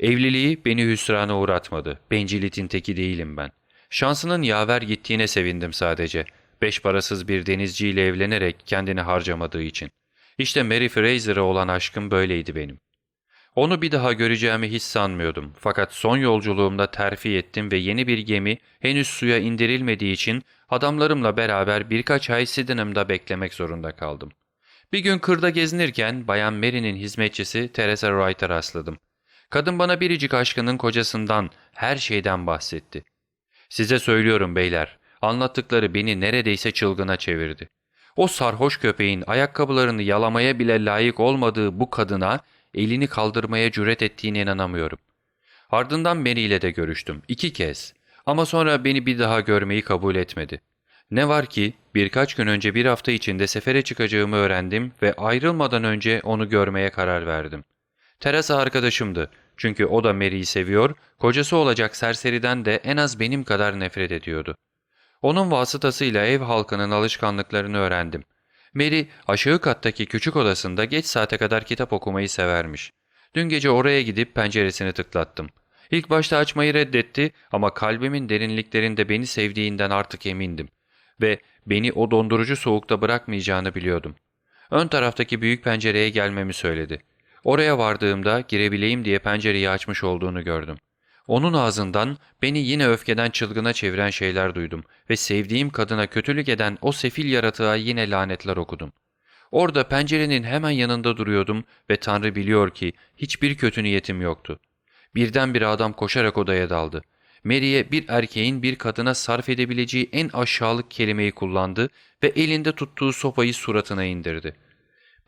Evliliği beni hüsrana uğratmadı. Bencilitin teki değilim ben. Şansının yaver gittiğine sevindim sadece. Beş parasız bir denizciyle evlenerek kendini harcamadığı için. İşte Mary Fraser'a olan aşkım böyleydi benim. Onu bir daha göreceğimi hiç sanmıyordum. Fakat son yolculuğumda terfi ettim ve yeni bir gemi henüz suya indirilmediği için adamlarımla beraber birkaç ay Sydenham'da beklemek zorunda kaldım. Bir gün kırda gezinirken Bayan Mary'nin hizmetçisi Teresa Wright'a rastladım. Kadın bana biricik aşkının kocasından, her şeyden bahsetti. Size söylüyorum beyler, anlattıkları beni neredeyse çılgına çevirdi. O sarhoş köpeğin ayakkabılarını yalamaya bile layık olmadığı bu kadına elini kaldırmaya cüret ettiğine inanamıyorum. Ardından Mary ile de görüştüm. iki kez. Ama sonra beni bir daha görmeyi kabul etmedi. Ne var ki birkaç gün önce bir hafta içinde sefere çıkacağımı öğrendim ve ayrılmadan önce onu görmeye karar verdim. Teresa arkadaşımdı. Çünkü o da Mary'i seviyor, kocası olacak serseriden de en az benim kadar nefret ediyordu. Onun vasıtasıyla ev halkının alışkanlıklarını öğrendim. Mary aşağı kattaki küçük odasında geç saate kadar kitap okumayı severmiş. Dün gece oraya gidip penceresini tıklattım. İlk başta açmayı reddetti ama kalbimin derinliklerinde beni sevdiğinden artık emindim. Ve beni o dondurucu soğukta bırakmayacağını biliyordum. Ön taraftaki büyük pencereye gelmemi söyledi. Oraya vardığımda girebileyim diye pencereyi açmış olduğunu gördüm. Onun ağzından beni yine öfkeden çılgına çeviren şeyler duydum ve sevdiğim kadına kötülük eden o sefil yaratığa yine lanetler okudum. Orada pencerenin hemen yanında duruyordum ve Tanrı biliyor ki hiçbir kötü niyetim yoktu. Birdenbire adam koşarak odaya daldı. Mary'e bir erkeğin bir kadına sarf edebileceği en aşağılık kelimeyi kullandı ve elinde tuttuğu sopayı suratına indirdi.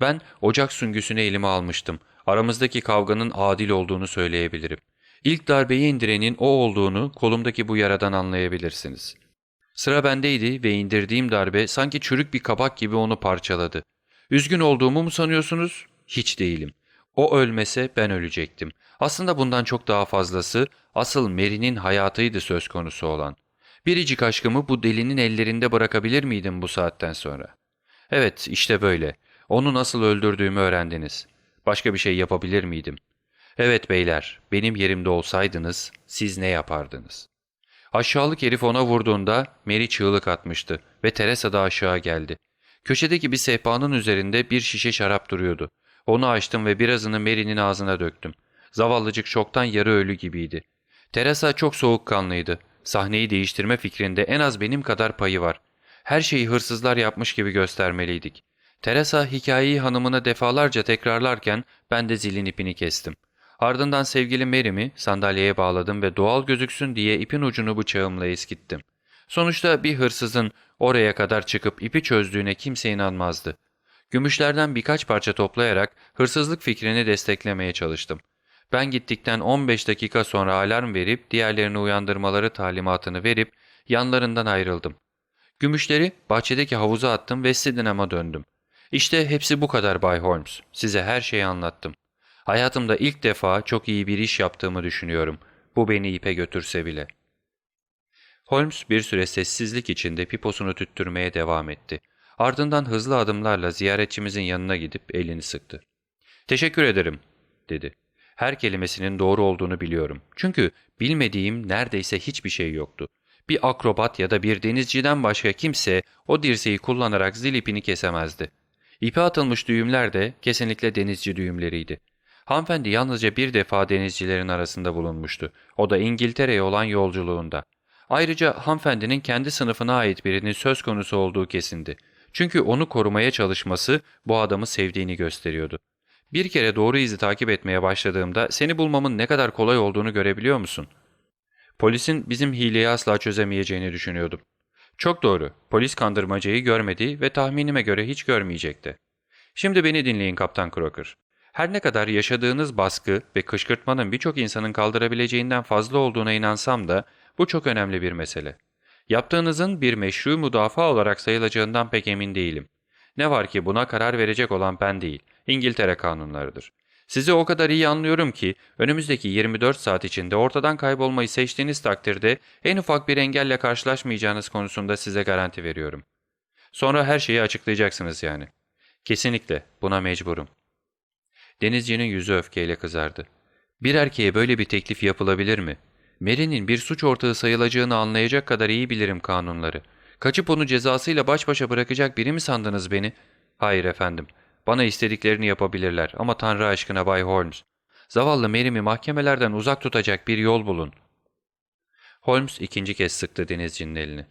Ben ocak süngüsünü elime almıştım. Aramızdaki kavganın adil olduğunu söyleyebilirim. İlk darbeyi indirenin o olduğunu kolumdaki bu yaradan anlayabilirsiniz. Sıra bendeydi ve indirdiğim darbe sanki çürük bir kabak gibi onu parçaladı. Üzgün olduğumu mu sanıyorsunuz? Hiç değilim. O ölmese ben ölecektim. Aslında bundan çok daha fazlası asıl Mary'nin hayatıydı söz konusu olan. Biricik aşkımı bu delinin ellerinde bırakabilir miydim bu saatten sonra? Evet işte böyle. Onu nasıl öldürdüğümü öğrendiniz. Başka bir şey yapabilir miydim? Evet beyler, benim yerimde olsaydınız siz ne yapardınız? Aşağılık herif ona vurduğunda Mary çığlık atmıştı ve Teresa da aşağı geldi. Köşedeki bir sehpanın üzerinde bir şişe şarap duruyordu. Onu açtım ve birazını Mary'nin ağzına döktüm. Zavallıcık çoktan yarı ölü gibiydi. Teresa çok soğukkanlıydı. Sahneyi değiştirme fikrinde en az benim kadar payı var. Her şeyi hırsızlar yapmış gibi göstermeliydik. Teresa hikayeyi hanımına defalarca tekrarlarken ben de zilin ipini kestim. Ardından sevgili Mary'mi sandalyeye bağladım ve doğal gözüksün diye ipin ucunu bıçağımla eskittim. Sonuçta bir hırsızın oraya kadar çıkıp ipi çözdüğüne kimse inanmazdı. Gümüşlerden birkaç parça toplayarak hırsızlık fikrini desteklemeye çalıştım. Ben gittikten 15 dakika sonra alarm verip diğerlerini uyandırmaları talimatını verip yanlarından ayrıldım. Gümüşleri bahçedeki havuza attım ve Sydenham'a döndüm. İşte hepsi bu kadar Bay Holmes. Size her şeyi anlattım. Hayatımda ilk defa çok iyi bir iş yaptığımı düşünüyorum. Bu beni ipe götürse bile. Holmes bir süre sessizlik içinde piposunu tüttürmeye devam etti. Ardından hızlı adımlarla ziyaretçimizin yanına gidip elini sıktı. Teşekkür ederim, dedi. Her kelimesinin doğru olduğunu biliyorum. Çünkü bilmediğim neredeyse hiçbir şey yoktu. Bir akrobat ya da bir denizciden başka kimse o dirseği kullanarak zil ipini kesemezdi. İpe atılmış düğümler de kesinlikle denizci düğümleriydi. Hanımefendi yalnızca bir defa denizcilerin arasında bulunmuştu. O da İngiltere'ye olan yolculuğunda. Ayrıca hanımefendinin kendi sınıfına ait birinin söz konusu olduğu kesindi. Çünkü onu korumaya çalışması bu adamı sevdiğini gösteriyordu. Bir kere doğru izi takip etmeye başladığımda seni bulmamın ne kadar kolay olduğunu görebiliyor musun? Polisin bizim hileyi asla çözemeyeceğini düşünüyordum. Çok doğru. Polis kandırmacayı görmedi ve tahminime göre hiç görmeyecekti. Şimdi beni dinleyin Kaptan Crocker. Her ne kadar yaşadığınız baskı ve kışkırtmanın birçok insanın kaldırabileceğinden fazla olduğuna inansam da bu çok önemli bir mesele. Yaptığınızın bir meşru müdafaa olarak sayılacağından pek emin değilim. Ne var ki buna karar verecek olan ben değil, İngiltere kanunlarıdır. Sizi o kadar iyi anlıyorum ki önümüzdeki 24 saat içinde ortadan kaybolmayı seçtiğiniz takdirde en ufak bir engelle karşılaşmayacağınız konusunda size garanti veriyorum. Sonra her şeyi açıklayacaksınız yani. Kesinlikle buna mecburum. Denizcinin yüzü öfkeyle kızardı. Bir erkeğe böyle bir teklif yapılabilir mi? Mary'nin bir suç ortağı sayılacağını anlayacak kadar iyi bilirim kanunları. Kaçıp onu cezasıyla baş başa bırakacak biri mi sandınız beni? Hayır efendim. Bana istediklerini yapabilirler ama Tanrı aşkına Bay Holmes. Zavallı Mary'mi mahkemelerden uzak tutacak bir yol bulun. Holmes ikinci kez sıktı denizcinin elini.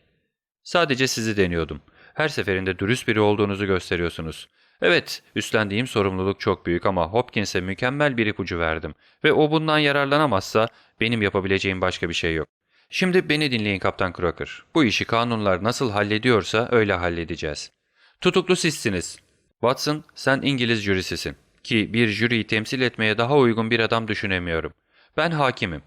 Sadece sizi deniyordum. Her seferinde dürüst biri olduğunuzu gösteriyorsunuz. Evet, üstlendiğim sorumluluk çok büyük ama Hopkins'e mükemmel bir ipucu verdim ve o bundan yararlanamazsa benim yapabileceğim başka bir şey yok. Şimdi beni dinleyin Kaptan Crocker. Bu işi kanunlar nasıl hallediyorsa öyle halledeceğiz. Tutuklu sizsiniz. Watson, sen İngiliz jürisisin. Ki bir jüriyi temsil etmeye daha uygun bir adam düşünemiyorum. Ben hakimim.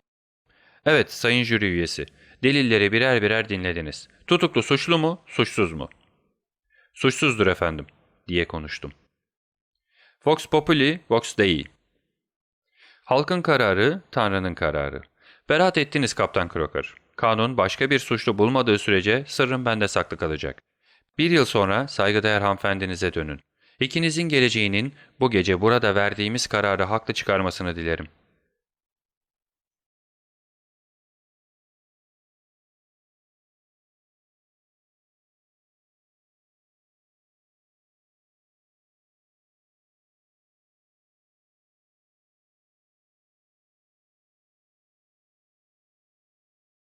Evet, sayın jüri üyesi. Delilleri birer birer dinlediniz. Tutuklu suçlu mu, suçsuz mu? Suçsuzdur efendim, diye konuştum. Vox populi, vox dei. Halkın kararı, Tanrı'nın kararı. Beraat ettiniz Kaptan Crocker. Kanun başka bir suçlu bulmadığı sürece sırrım bende saklı kalacak. Bir yıl sonra saygıdeğer hanımefendinize dönün. İkinizin geleceğinin bu gece burada verdiğimiz kararı haklı çıkarmasını dilerim.